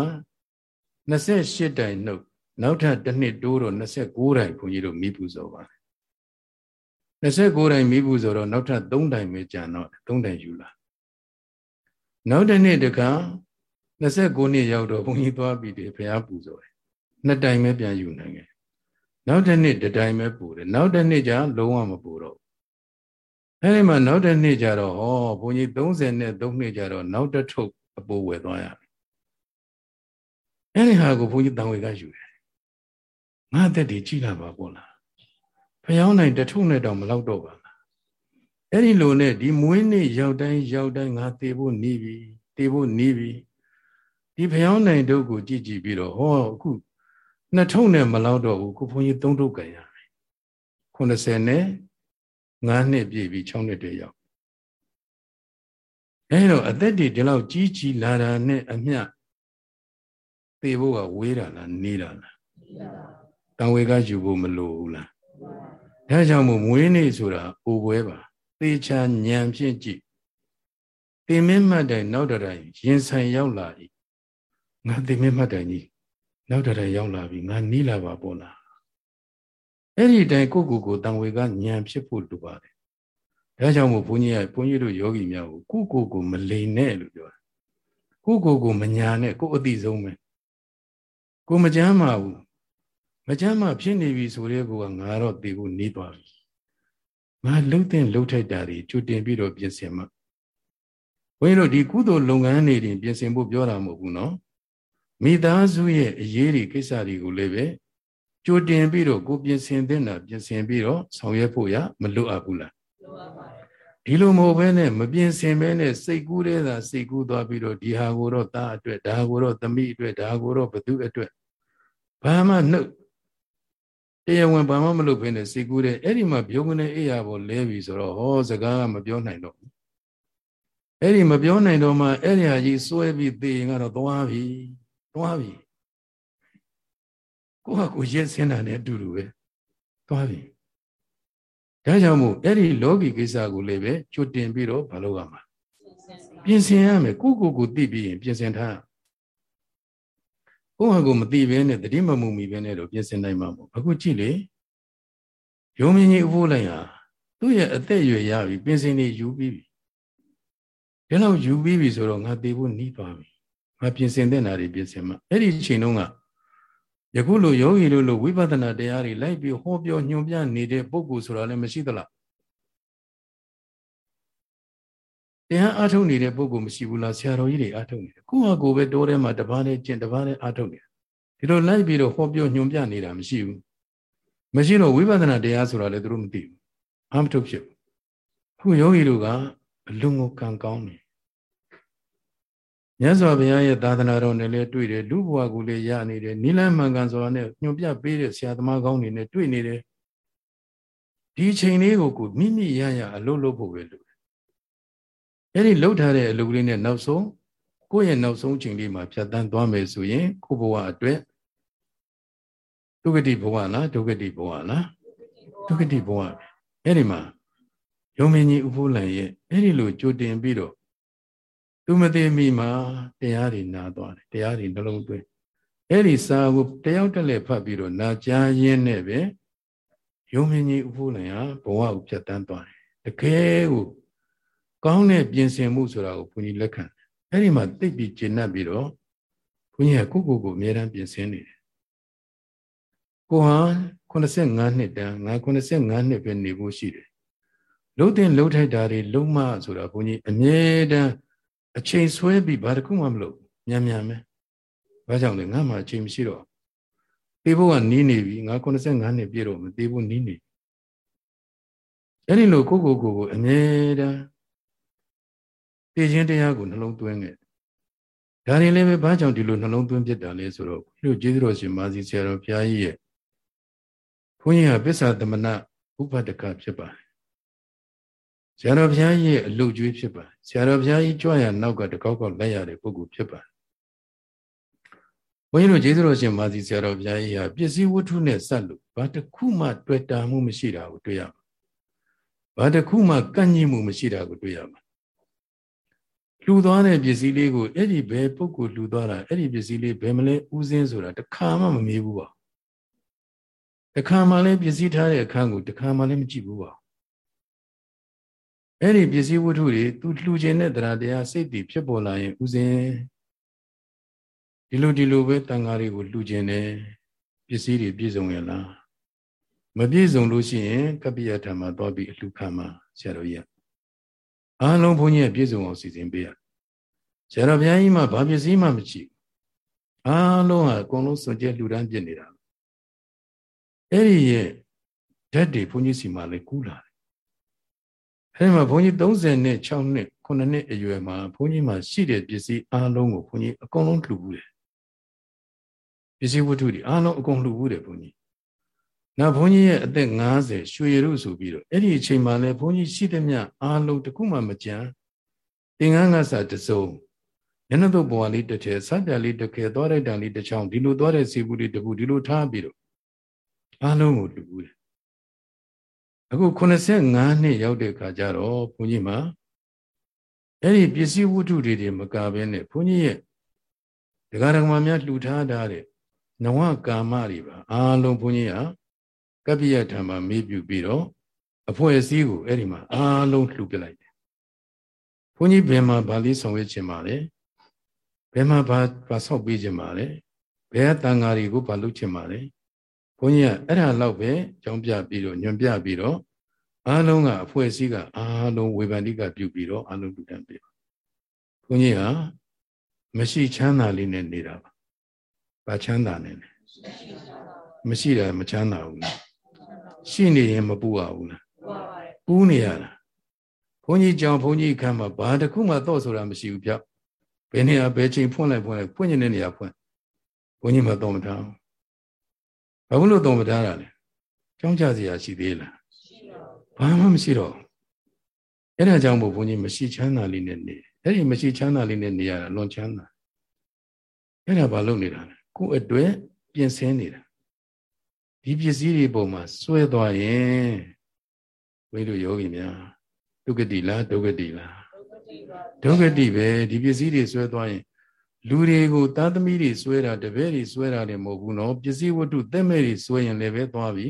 Speaker 1: 28တိုင်နှုတ် နောက်ထပ်တစ်နှစ်တိုးတော့29တိုင်ခွန်ကြီးတို့မိပူဇော်ပါတယ်29တိုင်မိပူဇော်တော့နောက်ထပ်3တိုင်ပဲကြံတော့3တိုင်ယူလာနောက်တစ်နှစ်တခါ29နှစ်ရောက်တော့ဘုန်းကြီးသွားပြီးတယ်ဘုရားပူဇော်တယ်နှစ်တိုင်ပဲပြန်ယူနိုင်တယ်နောက်တစ်နှစ်တတိုင်ပဲပူတယ်နောက်တစ်နှစ်ကျလုံးဝမပူတော့အဲဒီမှာနောက်တစ်နှစ်ကျတော့ဟောဘုန်းကြီး30နဲ့3နှစ်ကျတော့နောက်တစ်ထုပ်အပိုးဝယ်သွားရပြီအဲဒီဟာကိုဘုန်းကြီးတန်ဝေကယူတယ် ငါအသက်တွေကြည်လာပါပေါ့လားဖျောင်းနိုင်တထုနဲ့တော့မလောက်တော့ပါလားအဲ့ဒီလိုနဲ့ဒီမွေးနေ့ရောက်တိုင်းရောက်တိုင်းငါသေဖို့နေပြီသေဖို့နေပြီဒီဖျောင်းနိုင်တို့ကိုကြည်ကြည်ပြီးတော့ဟောအခုနှစ်ထုံနဲ့မလောက်တော့ဘူးခုဘုန်းကြီးသုံးထုကန်ရမယ်80နဲ့9နှစ်ပြည့်ပြီး6နှစ်တည်းရောက်အဲတော့အသက်တွေဒီလောက်ကြီးကြီးလာတာနဲ့အမျှသေဖို့ကဝေးတာလားနေတာလား တံဝေကယူဖို့မလိုဘူးလားဒါကြောင့်မို့မွေးနေ့ဆိုတာအိုပွဲပါသေချာညံဖြင့်ကြည့်သေမင်းမှတ်တိုင်နောက်တတိုင်ရင်ဆိုင်ရောက်လာ၏ငါသေမင်းမှတ်တိုင်ကြီးနောက်တတိုင်ရောက်လာပြီငါနီးလာပါပေါ့လားအဲ့ဒီတိုင်ကိုကိုကိုတံဝေကညံဖြစ်ဖို့လိုပါတယ်ဒါကြောင့်မို့ဘုန်းကြီးကဘုန်းကြီးတို့ယောဂီများကိုကိုကိုကိုမလိန်နဲ့လို့ပြောတာကိုကိုကိုမညာနဲ့ကိုအတိဆုံးပဲကိုမကြမ်းပါဘူး မကြမ်းမှဖြစ်နေပြီဆိုတဲ့ကောကငါတော့တေဖို့နေသွားပြီငါလှုပ်တဲ့လှုပ်ထိုက်တာတွေကြိုတင်ပြီးတော့ပြင်ဆင်မှာဘုန်းကြီးတို့ဒီကုသိုလ်လုပ်ငန်းတွေတင်ပြင်ဆင်ဖို့ပြောတာမဟုတ်ဘူးနော်မိသားစုရဲ့အရေးတွေကိစ္စတွေကိုလည်းပဲကြိုတင်ပြီးတော့ကိုပြင်ဆင်တဲ့နာပြင်ဆင်ပြီးတော့ဆောင်ရွက်ဖို့ရမလိုအပ်ဘူးလားလိုအပ်ပါဒီလိုမဟုတ်ဘဲနဲ့မပြင်ဆင်ဘဲနဲ့စိတ်ကူးတဲ့သာစိတ်ကူးသွားပြီးတော့ဒီဟာကိုတော့သားအတွက်ဒါကိုတော့သမီးအတွက်ဒါကိုတော့ဘသူအတွက်ဘာမှနှုတ် တရားဝင်ဘာမှမလုပ်ဘဲနဲ့စိတ်ကူးတဲ့အဲ့ဒီမှာပြုံးကနေအိယာပေါ်လဲပြီဆိုတော့ဟောစကားကမပြောနိုင်တော့ဘူးအဲ့ဒီမပြောနိုင်တော့မှအဲ့ဒီဟာကြီးစွဲပြီးသေရင်ကတော့သွားပြီသွားပြီကိုယ့်ဟာကိုရက်စင်းတာနဲ့အတူတူပဲသွားပြီဒါကြောင့်မို့အဲ့ဒီလောကီကိစ္စကိုလည်းပဲကြိုတင်ပြီးတော့မလုပ်ရမှာပြင်ဆင်ရမယ်ကိုကိုကိုသိပြီးရင်ပြင်ဆင်ထား ကိုယ့်ဟာကိုမသိဘဲနဲ့တတိမမှုမိဘဲနဲ့တော့ပြင်ဆင်နိုင်မှာမဟုတ်အခုကြည့်လေရုံမင်းကြီးအဖို့လိုက်ဟာသူ့ရဲ့အသက်အရွယ်ရပြီပြင်ဆင်နေယူပြီးပြီဒီလောက်ယူပြီးပြီဆိုတော့ငါသိဖို့နှီးသွားပြီငါပြင်ဆင်တဲ့နာတွေပြင်ဆင်မှာအဲ့ဒီအချိန်တုန်းကယခုလိုယောဂီတို့လိုဝိပဿနာတရားတွေလိုက်ပြီးဟောပြောညွှန်ပြနေတဲ့ပုဂ္ဂိုလ်ဆိုတာလည်းမရှိသလား တရားအားထုတ်နေတဲ့ပုဂ္ဂိုလ်မရှိဘူးလားဆရာတော်ကြီးတွေအားထုတ်နေတယ်ကိုယ့်ဟာကိုယ်ပဲတိုးထဲမှာတပားနဲ့ကျင့်တပားနဲ့အားထုတ်နေတယ်ဒီလိုလိုက်ပြီးတော့ဟောပြောညွှန်ပြနေတာမရှိဘူးမရှိတော့ဝိပဿနာတရားဆိုတာလည်းသူတို့မသိဘူးအားမထုတ်ဖြစ်ဘူးအခုယောဂီတို့ကအလုံးကိုကံကောင်းတယ်မြတ်စွာဘုရားရဲ့သာသနာတော်နဲ့လည်းတွေ့တယ်လူဘဝကိုလည်းရနေတယ်နိလမှန်ကန်စွာနဲ့ညွှန်ပြပေးတဲ့ဆရာသမားကောင်းတွေနဲ့တွေ့နေတယ်ဒီချိန်လေးကိုကိုမိမိရရအလုပ်လုပ်ဖို့ပဲလို့ အဲ့ဒီလှုပ်ထားတဲ့အလုပ်လေးနဲ့နောက်ဆုံးကိုယ့်ရဲ့နောက်ဆုံးချိန်လေးမှာဖြတ်တန်းသွားမယ်ဆိုရင်ကိုဘဝအတွက်ဒုက္ခတိဘဝလားဒုက္ခတိဘဝလားဒုက္ခတိဘဝအဲ့ဒီမှာယုံမင်းကြီးဥဖိုးလန်ရဲ့အဲ့ဒီလိုကြိုတင်ပြီးတော့သူမသိမိမှာတရားတွေနာသွားတယ်တရားတွေနှလုံးသွင်းအဲ့ဒီစာကိုတယောက်တက်လက်ဖတ်ပြီးတော့နာကြားရင်းနဲ့ပဲယုံမင်းကြီးဥဖိုးလန်ဟာဘဝကိုဖြတ်တန်းသွားတယ်တကယ်ကို ကောင်းတဲ့ပြင်ဆင်မှုဆိုတာကိုဘုန်းကြီးလက်ခံအဲ့ဒီမှာသိပြီးကျင့်납ပြီးတော့ဘုန်းကြီးကကိုကိုကိုအမြဲတမ်းပြင်ဆင်နေတယ်ကိုဟာ85နှစ်တန်းငါ85နှစ်ပဲနေဖို့ရှိတယ်လုံးတင်လုံးထိုက်တာတွေလုံးမဆိုတာဘုန်းကြီးအမြဲတမ်းအချိန်ဆွဲပြီးဘာတစ်ခုမှမလုပ်မြန်မြန်ပဲဘာကြောင့်လဲငါမှအချိန်မရှိတော့တေးဖို့ကနီးနေပြီငါ85နှစ်ပြည့်တော့မတေးဖို့နီးနေအဲ့ဒီလိုကိုကိုကိုကိုအမြဲတမ်း တေးခြင်းတရားကိုနှလုံးသွင်းခဲ့ဒါတွေလည်းပဲဘာကြောင့်ဒီလိုနှလုံးသွင်းဖြစ်တာလဲဆိုတော့ဘုရားကျေးဇူးတော်ရှင်မာစီဆရာတော်ဘုရားကြီးရဲ့ဘုန်းကြီးဟာပစ္စာသမဏဥပဒကဖြစ်ပါတယ်ဆရာတော်ဘုရားကြီးရဲ့အလုတ်ကျွေးဖြစ်ပါတယ်ဆရာတော်ဘုရားကြီးကြွရနောက်ကတကောက်ကောက်လက်ရတဲ့ပုဂ္ဂိုလ်ဖြစ်ပါတယ်ဘုန်းကြီးတို့ကျေးဇူးတော်ရှင်မာစီဆရာတော်ဘုရားကြီးဟာပစ္စည်းဝတ္ထုနဲ့ဆက်လို့ဘာတစ်ခုမှတွေ့တာမှုမရှိတာကိုတွေ့ရမှာဘာတစ်ခုမှကန့်ညှိမှုမရှိတာကိုတွေ့ရမှာ လှူသွားတဲ့ပစ္စည်းလေးကိုအဲ့ဒီဘယ်ပုဂ္ဂိုလ်လှူသွားတာအဲ့ဒီပစ္စည်းလေးဘယ်မလဲဥစဉ်ဆိုတာတခါမှမမေးဘူးပါတခါမှလည်းပစ္စည်းထားတဲ့အခန်းကိုတခါမှလည်းမကြည့်ဘူးပါအဲ့ဒီပစ္စည်းဝတ္ထုတွေသူလှူခြင်းတဲ့တရားတရားစိတ်တည်ဖြစ်ပေါ်လာရင်ဥစဉ်ဒီလိုဒီလိုပဲတန်ဃာတွေကိုလှူခြင်းတယ်ပစ္စည်းတွေပြည့်စုံရလားမပြည့်စုံလို့ရှိရင်ကပ္ပိယဓမ္မသွားပြီးအလှခံမှာဆရာတော်ကြီး အားလုံးဘုန်းကြီးကပြည့်စုံအောင်စီစဉ်ပေးရဆရာတော်ဘုရားကြီးမှဘာပစ္စည်းမှမရှိအားလုံးဟာအကုန်လုံးစွန့်ကြဲလှူဒန်းပြနေတာအဲ့ဒီရဲ့ဓာတ်တွေဘုန်းကြီးစီမှာလည်းကူးလာတယ်အဲ့ဒီမှာဘုန်းကြီး36နှစ်6နှစ်9နှစ်အရွယ်မှာဘုန်းကြီးမှာရှိတဲ့ပစ္စည်းအားလုံးကိုဘုန်းကြီးအကုန်လုံးလှူဘူးတယ်ပစ္စည်းဝတ္ထုတွေအားလုံးအကုန်လှူဘူးတယ်ဘုန်းကြီး နောက်ဘုန်းကြီးရဲ့အသက်50ရွှေရုဆိုပြီးတော့အဲ့ဒီအချိန်မှာလည်းဘုန်းကြီးရှိသမျှအားလုံးတခုမှမကြမ်းသင်္ကန်းကစားတစုံညနေတော့ဘဝလေးတစ်ထည်စပြလေးတစ်ခဲသွားလိုက်တန်လေးတစ်ချောင်းဒီလိုသွားတဲ့စီဘူးလေးတစ်ခုဒီလိုထားပြီးတော့အားလုံးကိုလူဘူးတယ်အခု85နှစ်ရောက်တဲ့ခါကျတော့ဘုန်းကြီးမှာအဲ့ဒီပစ္စည်းဝတ္ထုတွေတွေမကဘဲနဲ့ဘုန်းကြီးရဲ့ဒကာဒကမများလှူထားတဲ့နဝကာမတွေပါအားလုံးဘုန်းကြီးဟာ ကပ္ပိယဓမ္မမေးပြုပြီးတော့အဖွဲ့အစည်းကိုအဲ့ဒီမှာအားလုံးလှူပလိုက်တယ်။ဘုန်းကြီးဘယ်မှာဗာလေးဆောင်ရွက်ခြင်းပါလဲ။ဘယ်မှာဗာဗာဆောက်ပေးခြင်းပါလဲ။ဘယ်အတန်ဃာတွေကိုဗာလုပ်ခြင်းပါလဲ။ဘုန်းကြီးကအဲ့ဒါလောက်ပဲကြောင်းပြပြီးတော့ညွန်ပြပြီးတော့အားလုံးကအဖွဲ့အစည်းကအားလုံးဝေဖန်တိကပြုပြီးတော့အားလုံးလူတန်းပေးပါ။ဘုန်းကြီးဟာမရှိချမ်းသာလေးနဲ့နေတာပါ။ဘာချမ်းသာနေလဲ။မရှိတာမချမ်းသာဘူးလား။ ရှိနေရင်မပူရဘူးလားပူနေရလားဘုန်းကြီးကြောင်ဘုန်းကြီးခမ်းမှာဘာတစ်ခုမှတော့ဆိုတာမရှိဘူးပြောက်ဘယ်နေရာဘယ်ချိန်ဖွင့်လိုက်ဖွင့်လိုက်ဖွင့်နေတဲ့နေရာဖွင့်ဘုန်းကြီးမတော့မထားဘာလို့တော့မထားတာလဲကြောင်းကြစရာရှိသေးလားဘာမှမရှိတော့အဲ့ဒါကြောင့်မို့ဘုန်းကြီးမရှိချမ်းသာလေးနဲ့နေအဲ့ဒီမရှိချမ်းသာလေးနဲ့နေရတာလွန်ချမ်းသာအဲ့ဒါဘာလုပ်နေတာလဲကိုယ်အတွက်ပြင်ဆင်နေတာ ဒီပစ္စည်းတွေပုံမှာစွဲသွားရင်ဝိတို့ယောဂီများဒုက္ကတိလားဒုက္ကတိလားဒုက္ကတိပဲဒီပစ္စည်းတွေစွဲသွားရင်လူတွေကိုသားသမီးတွေစွဲတာတပည့်တွေစွဲတာလည်းမဟုတ်ဘူးနော်ပစ္စည်းဝတ္ထုသက်မဲ့တွေစွဲရင်လည်းပဲသွားပြီ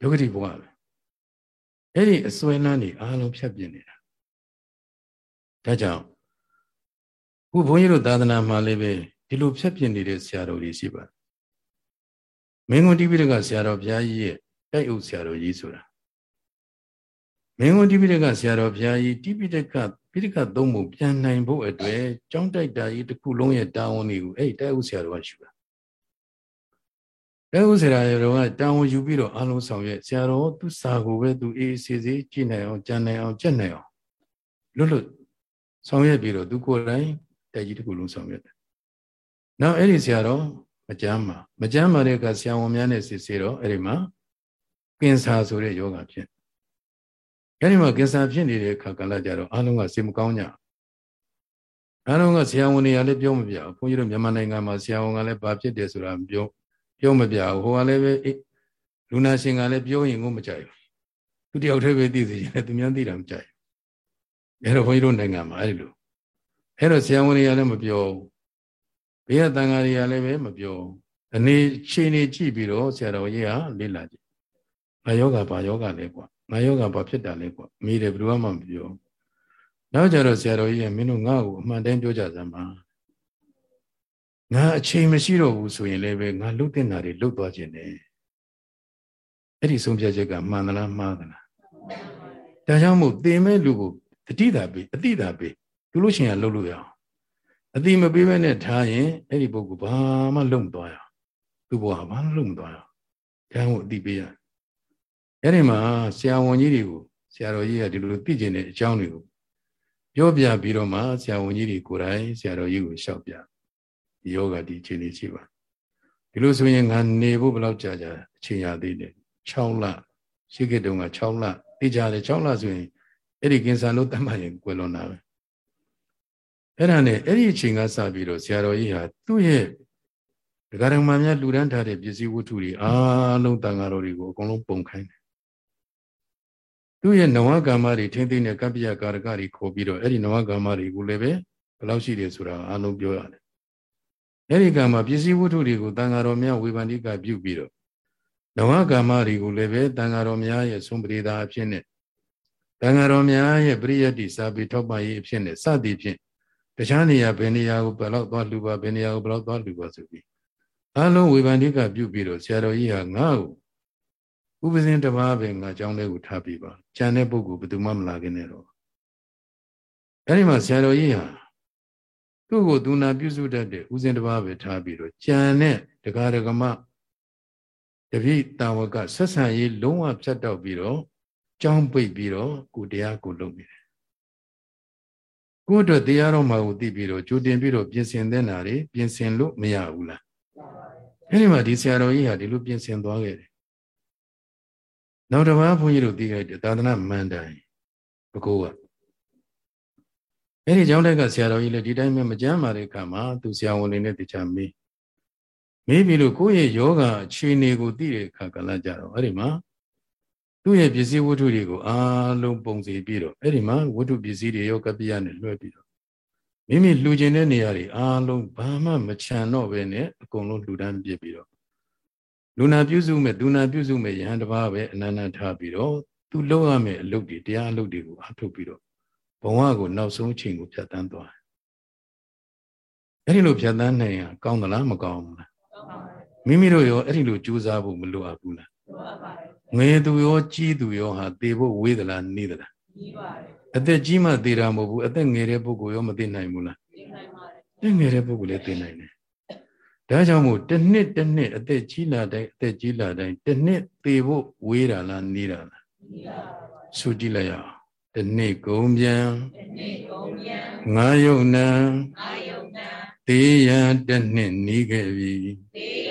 Speaker 1: ဒုက္ကတိဘဝပဲအဲ့ဒီအစွဲလန်းတွေအားလုံးဖြတ်ပြနေတာဒါကြောင့်ခုဘုန်းကြီးတို့သာသနာမှာလည်းပဲဒီလိုဖြတ်ပြနေတဲ့ဆရာတော်တွေရှိပါတယ် မင်းကွန်တိပိဋကဆရာတော်ဘုရားကြီးရဲ့တိုက်အုပ်ဆရာတော်ကြီးဆိုတာမင်းကွန်တိပိဋကဆရာတော်ဘုရားကြီးတိပိဋကပိဋကသုံးပုံပြန်နိုင်ဖို့အတွက်ကြောင်းတိုက်တာကြီးတစ်ခုလုံးရဲ့တာဝန်တွေကိုအဲ့တိုက်အုပ်ဆရာတော်ကယူတာတိုက်အုပ်ဆရာတော်ကတာဝန်ယူပြီးတော့အလုံးဆောင်ရဲ့ဆရာတော်သူစာကိုပဲသူအေးအေးဆေးဆေးကြည့်နိုင်အောင်ကြံနိုင်အောင်ကြက်နိုင်အောင်လွတ်လွတ်ဆောင်ရွက်ပြီးတော့သူကိုယ်တိုင်တိုက်ကြီးတစ်ခုလုံးဆောင်ရွက်တယ်နောက်အဲ့ဒီဆရာတော် မကြမ်းပါမကြမ်းပါတဲ့အခါဆရာဝန်များနဲ့စစ်ဆေးတော့အဲ့ဒီမှာကင်ဆာဆိုတဲ့ယောဂဖြစ်အဲ့ဒီမှာကင်ဆာဖြစ်နေတဲ့အခါကလည်းကြတော့အားလုံးကစိတ်မကောင်းကြအားလုံးကဆရာဝန်တွေကလည်းပြောမပြဘူးဘုန်းကြီးတို့မြန်မာနိုင်ငံမှာဆရာဝန်ကလည်းဘာဖြစ်တယ်ဆိုတာပြောပြောမပြဘူးဟိုကလည်းပဲလူနာရှင်ကလည်းပြောရင်ကိုမကြိုက်ဘူးသူတယောက်တည်းပဲသိစေချင်တယ်သူများသိတာမကြိုက်ဘူးအဲ့တော့ဘုန်းကြီးတို့နိုင်ငံမှာအဲ့လိုအဲ့တော့ဆရာဝန်တွေကလည်းမပြောဘူး ဘေးကတန်ဃာတွေကလည်းပဲမပြောအနေချိန်နေကြည့်ပြီးတော့ဆရာတော်ကြီးကလေ့လာကြည့်ငါယောဂဘာယောဂလဲကွာငါယောဂဘာဖြစ်တာလဲကွာမိတယ်ဘယ်သူမှမပြောနောက်ကြတော့ဆရာတော်ကြီးကမင်းတို့ငါ့ကိုအမှန်တမ်းပြောကြစမ်းပါငါအချိန်မရှိတော့ဘူးဆိုရင်လည်းပဲငါလှုပ်တင်တာတွေလှုပ်သွားခြင်းနဲ့အဲ့ဒီဆုံးဖြတ်ချက်ကမှန်သလားမှားသလားဒါကြောင့်မို့သင်မဲ့လူကိုတတိတာပေးအတိတာပေးသူလို့ရှိရင်လှုပ်လို့ရအောင် အတိမပေးဘဲနဲ့ထားရင်အဲ့ဒီပုဂ္ဂိုလ်ဘာမှလုံမသွားရသူ့ဘဝဘာမှလုံမသွားရဒါကိုအတိပေးရအဲ့ဒီမှာဆရာဝန်ကြီးတွေကိုဆရာတော်ကြီးကဒီလိုသိကျင်တဲ့အကြောင်းတွေကိုပြောပြပြီးတော့မှဆရာဝန်ကြီးတွေကိုယ်တိုင်ဆရာတော်ကြီးကိုလျှောက်ပြဒီယောဂဒီအခြေအနေရှိပါဒီလိုဆိုရင်ငါနေဖို့ဘယ်လောက်ကြာကြာအချိန်ရသေးတယ်6လရှိခဲ့တုန်းက6လသိကြတယ်6လဆိုရင်အဲ့ဒီကင်ဆာလို့တတ်မှတ်ရင်ကွယ်လွန်တာပဲ အဲ့ဒါနဲ့အဲ့ဒီအချိန်ကစပြီးတော့ဆရာတော်ကြီးဟာသူ့ရဲ့ဒကာတော်မများလူဒန်းထားတဲ့ပစ္စည်းဝတ္ထုတွေအားလုံးတန်ဃာတော်တွေကိုအကုန်လုံးပုံခိုင်းတယ်သူ့ရဲ့နဝကမ္မတွေထင်းသိတဲ့ကပ္ပယကာရကတွေခေါ်ပြီးတော့အဲ့ဒီနဝကမ္မတွေကိုလည်းပဲဘယ်လောက်ရှိတယ်ဆိုတာအားလုံးပြောရတယ်အဲ့ဒီကံမှာပစ္စည်းဝတ္ထုတွေကိုတန်ဃာတော်များဝေဖန်တိကပြုပြီးတော့နဝကမ္မတွေကိုလည်းပဲတန်ဃာတော်များရဲ့ဆုံးပရိသာအဖြစ်နဲ့တန်ဃာတော်များရဲ့ပရိယတ်တိစာပေထောက်ပံ့ရေးအဖြစ်နဲ့စသည်ဖြင့် တခြားနေရာဘယ်နေရာကိုဘယ်လောက်သွားလှူပါဘယ်နေရာကိုဘယ်လောက်သွားလှူပါဆိုပြီးအလုံးဝေဖန်တိကပြုပြီးတော့ဆရာတော်ကြီးဟာငါ့ကိုဥပဇင်းတစ်ပါးပဲငါအကြောင်းလေးကိုထားပြပါကျန်တဲ့ပုဂ္ဂိုလ်ဘယ်သူမှမလာခင်နဲ့တော့အဲဒီမှာဆရာတော်ကြီးဟာသူ့ကိုသူနာပြုစုတတ်တဲ့ဥစဉ်တစ်ပါးပဲထားပြီးတော့ကြံတဲ့ဒကာဒကမတပိတာဝကဆက်ဆံရေးလုံးဝဖြတ်တောက်ပြီးတော့ကြောင်းပိတ်ပြီးတော့ကိုတရားကိုလုပ်နေတယ် ကိုယ့်အတွက်တရားတော်မှာကိုသိပြီးတော့ကြိုတင်ပြီးတော့ပြင်ဆင်တဲ့နာတွေပြင်ဆင်လို့မရဘူးလားအဲဒီမှာဒီဆရာတော်ကြီးဟာဒီလိုပြင်ဆင်သွားခဲ့တယ်နောက်တစ်ပါးဘုန်းကြီးတို့သိခဲ့တဲ့သာသနာမန္တန်ဘကိုးကအဲ့ဒီကျောင်းတိုက်ကဆရာတော်ကြီးလည်းဒီတိုင်းပဲမကြမ်းပါတဲ့အခါမှာသူဆရာဝန်တွေနဲ့တခြားမေးမေးပြီးလို့ကိုယ့်ရဲ့ယောဂအခြေအနေကိုသိတဲ့အခါကလည်းကြတော့အဲ့ဒီမှာ သူ့ရဲ့ပစ္စည်းဝတ္ထုတွေကိုအားလုံးပုံစီပြီးတော့အဲ့ဒီမှာဝတ္ထုပစ္စည်းတွေယောကပိယနဲ့လွှဲပြီးတော့မိမိလှူခြင်းတဲ့နေရာတွေအားလုံးဘာမှမချန်တော့ပဲနဲ့အကုန်လုံးလှူဒန်းပြစ်ပြီးတော့လူနာပြုစုမဲ့ဒုနာပြုစုမဲ့ယဟန်တစ်ပါးပဲအနန္တထားပြီးတော့သူလုပ်ရမယ့်အလုပ်တွေတရားအလုပ်တွေကိုအထုတ်ပြီးတော့ဘဝကိုနောက်ဆုံးချိန်ကိုဖြတ်တန်းသွားအဲ့ဒီလိုဖြတ်တန်းနိုင်ရင်ကောင်းသလားမကောင်းဘူးလားမိမိတို့ရောအဲ့ဒီလိုကြိုးစားဖို့မလိုအပ်ဘူးလားငယ် သူရောကြီးသူရောဟာသေဖို့ဝေးသလားနေသလားကြီးပါတယ်အသက်ကြီးမှသေတာမဟုတ်ဘူးအသက်ငယ်တဲ့ပုဂ္ဂိုလ်ရောမသိနိုင်ဘူးလားသိနိုင်ပါတယ်ငယ်တဲ့ပုဂ္ဂိုလ်လည်းသိနိုင်တယ်ဒါကြောင့်မို့တစ်နှစ်တစ်နှစ်အသက်ကြီးလာတိုင်းအသက်ကြီးလာတိုင်းတစ်နှစ်သေဖို့ဝေးတာလားနေတာလားနေတာပါဆိုကြည့်လိုက်ရအောင်တနေ့ကုန်ပြန်တနေ့ကုန်ပြန်ငါယုံနံငါယုံနံတေးရန်တနှစ်နီးခဲ့ပြီတေးရန်တနှစ်နီး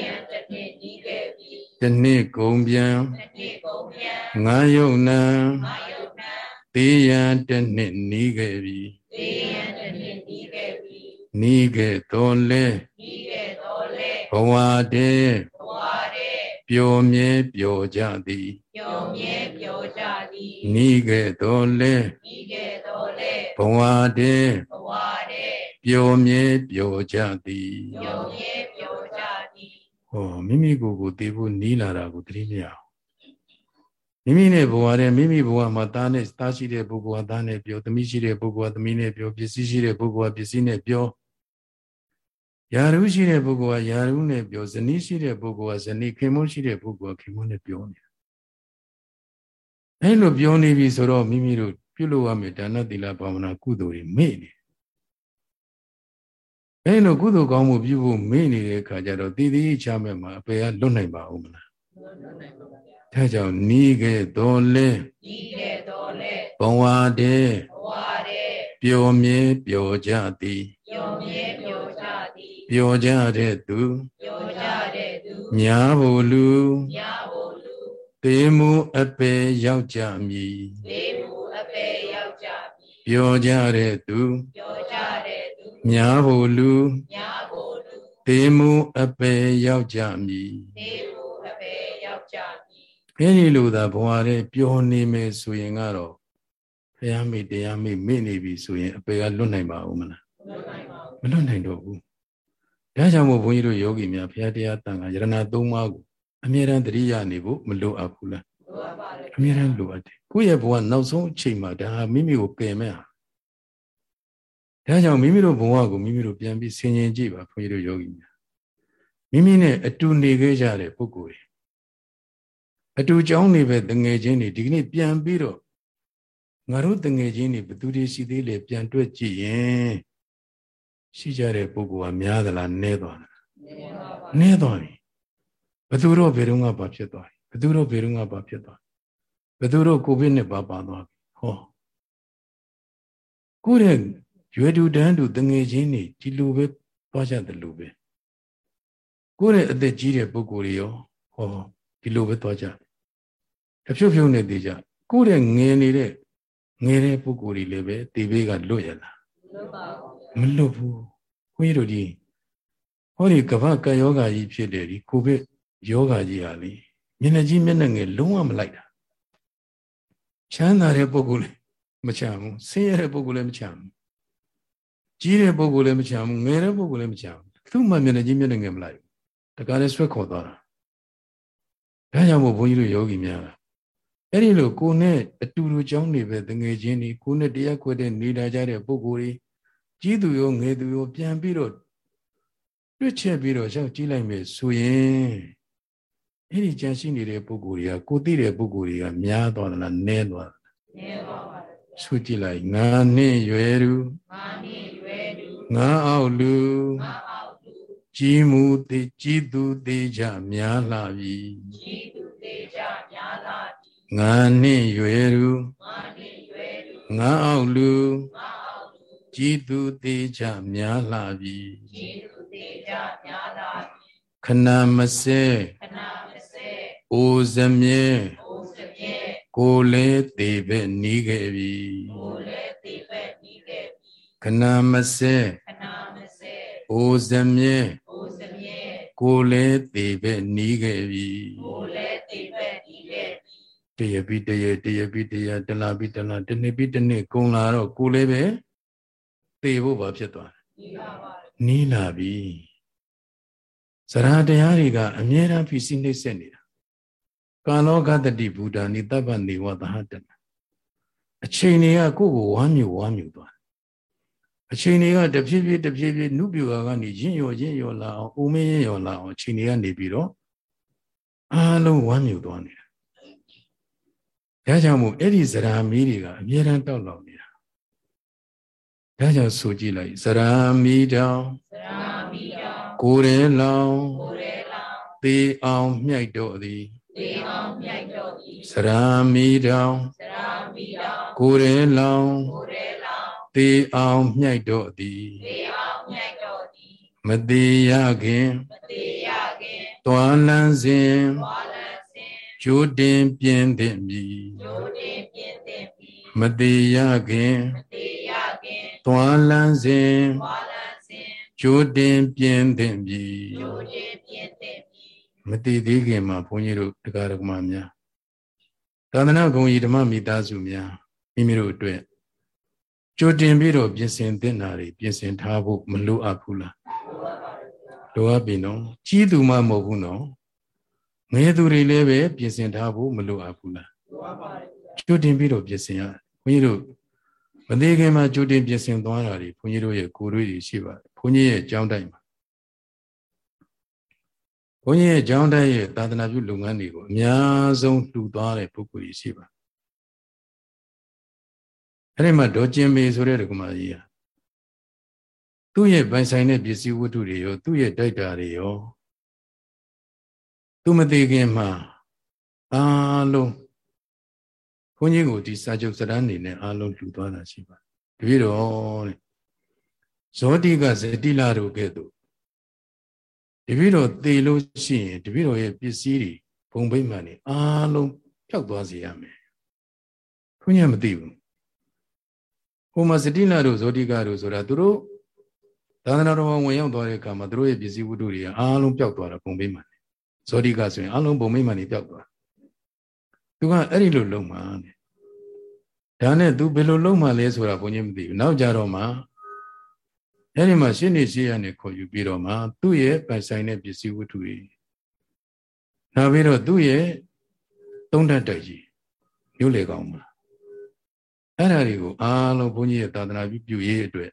Speaker 1: ခဲ့ပြီတနေ့ကုန်ပြန်တနေ့ကုန်ပြန်ငါယုံနံငါယုံနံတေးရန်တနှစ်နီးခဲ့ပြီတေးရန်တနှစ်နီးခဲ့ပြီနီးခဲ့တော်လဲနီးခဲ့တော်လဲဘဝတည်းဘဝတည်းပျော်မြဲပျော်ကြသည်ပျော်မြဲပျော်ကြသည်နီးခဲ့တော်လဲနီးခဲ့တော်လဲဘဝတည်းဘဝတည်းပျော်မြဲပျော်ကြသည်ပျော်မြဲပျော်ကြသည် ဟောမိမိကိုယ်ကိုသိဖို့နီးလာတာကိုသတိမရအောင်မိမိနဲ့ဘဝတဲ့မိမိဘဝမှာသားနဲ့သားရှိတဲ့ပုဂ္ဂိုလ်ကသားနဲ့ပြောသမီးရှိတဲ့ပုဂ္ဂိုလ်ကသမီးနဲ့ပြောပစ္စည်းရှိတဲ့ပုဂ္ဂိုလ်ကပစ္စည်းနဲ့ပြောယာရုရှိတဲ့ပုဂ္ဂိုလ်ကယာရုနဲ့ပြောဇနီးရှိတဲ့ပုဂ္ဂိုလ်ကဇနီးခင်မုန်းရှိတဲ့ပုဂ္ဂိုလ်ကခင်မုန်းနဲ့ပြောနေတာအဲလိုပြောနေပြီဆိုတော့မိမိတို့ပြုလုပ်ရမယ့်ဒါနသီလဘာဝနာကုသိုလ်တွေမေ့နေ အဲလိုကုသိုလ်ကောင်းမှုပြုဖို့မေ့နေတဲ့အခါကျတော့တည်တည်ချမဲ့မှာအပေကလွတ်နိုင်ပါဦးမလားလွတ်နိုင်ပါဘူးဒါကြောင့်နီးခဲ့တော်လဲနီးခဲ့တော်လဲဘဝတည်းဘဝတည်းပျော်မြဲပျော်ကြသည်ပျော်မြဲပျော်ကြသည်ပျော်ကြတဲ့သူပျော်ကြတဲ့သူညာဖို့လူညာဖို့လူသေမှုအပေရောက်ကြမည်သေမှုအပေရောက်ကြမည်ပျော်ကြတဲ့သူပျော်ကြတဲ့ သူညာဖို့လူညာဖို့လူသေမှုအပေရောက်ကြမည်သေမှုအပေရောက်ကြအဲဒီလိုသာဘဝရဲ့ပျော်နေမယ်ဆိုရင်ကတော့ဘုရားမိတရားမိမိနေပြီဆိုရင်အပေကလွတ်နိုင်ပါဦးမလားမလွတ်နိုင်တော့ဘူးဒါကြောင့်မို့ဘုန်းကြီးတို့ယောဂီများဘုရားတရားတန်ခါယရဏသုံးပါးကိုအမြဲတမ်းတတိယနေဖို့မလိုအပ်ဘူးလားလိုအပ်ပါတယ်အမြဲတမ်းလိုအပ်တယ်ကိုယ့်ရဲ့ဘဝနောက်ဆုံးအချိန်မှာဒါဟာမိမိကိုပယ်မဲ့ဟာ ဒါကြောင့်မိမိတို့ဘဝကိုမိမိတို့ပြန်ပြီးဆင်ခြင်ကြည့်ပါဘုန်းကြီးတို့ယောဂီများမိမိနဲ့အတူနေခဲ့ကြတဲ့ပုဂ္ဂိုလ်တွေအတူကြောင်းနေပဲတငယ်ချင်းတွေဒီကနေ့ပြန်ပြီးတော့ငါတို့တငယ်ချင်းတွေဘသူတွေရှိသေးလဲပြန်တွေ့ကြည့်ရင်ရှိကြတဲ့ပုဂ္ဂိုလ်ကများသလားနည်းသွားလားနည်းသွားပြီဘသူတို့ဘယ်တော့မှဘာဖြစ်သွားပြီဘသူတို့ဘယ်တော့မှဘာဖြစ်သွားဘသူတို့ကိုဗစ်နဲ့ဘာပါသွားပြီဟောကိုယ့်ရဲ့ ရွယ်တူတန်းတူတငယ်ချင်းတွေဒီလိုပဲသွားကြတယ်လို့ပဲကိုယ့်ရဲ့အသက်ကြီးတဲ့ပုဂ္ဂိုလ်တွေရောဟောဒီလိုပဲသွားကြတဖြုတ်ဖြုတ်နဲ့တည်ကြကိုယ့်ရဲ့ငယ်နေတဲ့ငယ်တဲ့ပုဂ္ဂိုလ်တွေလည်းပဲတေဘေးကလွတ်ရလားမလွတ်ဘူးခွေးတို့ဒီဟောဒီကမ္ဘာကယောဂါကြီးဖြစ်တယ်ဒီကိုဗစ်ယောဂါကြီးဟာလေမျက်နှာကြီးမျက်နှာငယ်လုံးဝမလိုက်တာချမ်းသာတဲ့ပုဂ္ဂိုလ်လည်းမချမ်းဘူးဆင်းရဲတဲ့ပုဂ္ဂိုလ်လည်းမချမ်းဘူး ကြီးတဲ့ပုဂ္ဂိုလ်လည်းမချမ်းဘူးငယ်တဲ့ပုဂ္ဂိုလ်လည်းမချမ်းဘူးသူ့မှမျက်နှာကြီးမျက်နှာငယ်မလိုက်ဘူးတကားလည်းဆွဲခေါ်သွားတာဒါကြောင့်မို့ဘုန်းကြီးတို့ယောဂီများအဲ့ဒီလိုကိုနဲ့အတူတူကြောင်းနေပဲတငယ်ချင်းဒီကိုနဲ့တရားခွဲတဲ့နေလာကြတဲ့ပုဂ္ဂိုလ်တွေကြီးသူရောငယ်သူရောပြန်ပြီးတော့တွေ့ချက်ပြီးတော့ရောက်ကြည့်လိုက်မယ်ဆိုရင်အဲ့ဒီကြံရှိနေတဲ့ပုဂ္ဂိုလ်တွေကကိုသိတဲ့ပုဂ္ဂိုလ်တွေကများသွားသလားနည်းသွားသလားနည်းသွားပါတယ်ဆိုကြည့်လိုက်ငါနဲ့ရွယ်သူငါနဲ့ရွယ်သူ ငါအောက်လူငါအောက်လူကြီးမှုသေးကြီးသူသေးကြများလာပြီကြီးသူသေးကြများလာပြီငါနဲ့ရွယ်သူငါနဲ့ရွယ်သူငါအောက်လူငါအောက်လူကြီးသူသေးကြများလာပြီကြီးသူသေးကြများလာပြီခဏမစဲခဏအိုစမြဲကိုလည်းသေပဲနီးခဲ့ပြီကိုလည်းသေပဲနီး ခဲ့ပြီခဏမစဲခဏမစဲအိုစမြဲအိုစမြဲကိုလည်းသေပဲနီးခဲ့ပြီကိုလည်းသေပဲနီးခဲ့ပြီတရပိတရတရပိတရတလာပိတလာတနေ့ပိတနေ့ကုံလာတော့ကိုလည်းပဲသေဖို့ပါဖြစ်သွားတယ်နီးလာပြီစရာတရားတွေကအမြဲတမ်းဖြစ်စီနှိမ့်ဆက်နေတာကာလောကတတိဗုဒ္ဓနိတပ္ပနေဝသဟတနာအချိန်တွေကကိုယ့်ကိုဝမ်းမြူဝမ်းမြူသွား အချိန်တွေကတဖြည်းဖြည်းတဖြည်းဖြည်းနုပြူဟာကနေရင့်ရော်ရင့်ရော်လာအောင်အိုမင်းရင့်ရော်လာအောင်အချိန်တွေကနေပြီးတော့အားလုံးဝမ်းမြူသွားနေတာဒါကြောင့်မို့အဲ့ဒီဇရာမီးတွေကအမြဲတမ်းတောက်လောင်နေတာဒါကြောင့်ဆိုကြည့်လိုက်ဇရာမီးတောင်ဇရာမီးတောင်ကိုယ်ရဲလောင်ကိုယ်ရဲလောင်သေအောင်မြိုက်တော့သည်သေအောင်မြိုက်တော်၏စရာမီတောင်စရာမီတောင်ကိုရဲလောင်ကိုရဲလောင် သေအောင်မြိုက်တော်သည်သေအောင်မြိုက်တော်သည်မသေးရခင်မသေးရခင်တွာလန်းစဉ်တွာလန်းစဉ်ကျိုးတင်ပြင်းသင့်ပြီကျိုးတင်ပြင်းသင့်ပြီမသေးရခင်မသေးရခင်တွာလန်းစဉ်တွာလန်းစဉ်ကျိုးတင်ပြင်းသင့်ပြီကျိုးတင်ပြင်းသင့်မတည်သေးခင်မှာဘုန်းကြီးတို့တရားဓမ္မများသာသနာ့ဂုဏ်ကြီးဓမ္မမိသားစုများမိမိတို့အတွက် ကြိုတင်ပြီးတော့ပြင်ဆင်သင့်တာတွေပြင်ဆင်ထားဖို့မလိုအပ်ဘူးလားလိုအပ်ပြီနော်ကြီးသူမှမဟုတ်ဘူးနော်ငယ်သူတွေလည်းပဲပြင်ဆင်ထားဖို့မလိုအပ်ဘူးလားလိုအပ်ပါတယ်ကြိုတင်ပြီးတော့ပြင်ဆင်ရဘုန်းကြီးတို့မသေးခင်မှာကြိုတင်ပြင်ဆင်သွားတာတွေဘုန်းကြီးတို့ရဲ့ကိုယ်တွေရှိပါတယ်ဘုန်းကြီးရဲ့အကြောင်းတိုင်းမှာဘုန်းကြီးရဲ့ကျောင်းတိုက်ရဲ့သာသနာပြုလုပ်ငန်းတွေကိုအများဆုံးလှူသွားတဲ့ပုဂ္ဂိုလ်ကြီးရှိပါ အဲ့ဒီမှာဒေါ်ကျင်မေဆိုတဲ့ဒကမာကြီးဟာသူ့ရဲ့ပိုင်ဆိုင်တဲ့ပစ္စည်းဝတ္ထုတွေရောသူ့ရဲ့တိုက်တာတွေရောသူမသိခင်မှာအားလုံးဘုန်းကြီးကိုဒီစာချုပ်စရမ်းနေနဲ့အားလုံးလှူသွားတာရှိပါတပည့်တော်တဲ့ဇောတိကဇတိလာတို့ကဲ့သို့တပည့်တော်သေလို့ရှိရင်တပည့်တော်ရဲ့ပစ္စည်းတွေဘုံဗိမာန်တွေအားလုံးပျောက်သွားစေရမယ်ခွင့်ရမသိဘူး ဟိုမှာစတိနာတို့ဇောတိကတို့ဆိုတာသူတို့သာသနာတော်ဝင်ရောက်သွားတဲ့အခါမှာသူတို့ရဲ့ပစ္စည်းဝတ္ထုတွေအားလုံးပျောက်သွားတာဘုံဗိမာန်တွေဇောတိကဆိုရင်အားလုံးဘုံဗိမာန်တွေပျောက်သွားသူကအဲ့ဒီလိုလုံးမှာတဲ့ဒါနဲ့ तू ဘယ်လိုလုံးမှလဲဆိုတာဘုန်းကြီးမသိဘူးနောက်ကြတော့မှအဲ့ဒီမှာရှင်းနေရှိရနေခေါ်ယူပြီးတော့မှသူ့ရဲ့ပိုင်ဆိုင်တဲ့ပစ္စည်းဝတ္ထုတွေနောက်ပြီးတော့သူ့ရဲ့သုံးတတ်တိုက်ကြီးမျိုးလေကောင်းမှာ အဲ့ဒါတွေကိုအားလုံးဘုန်းကြီးရဲ့သာသနာပြုရေးအတွက်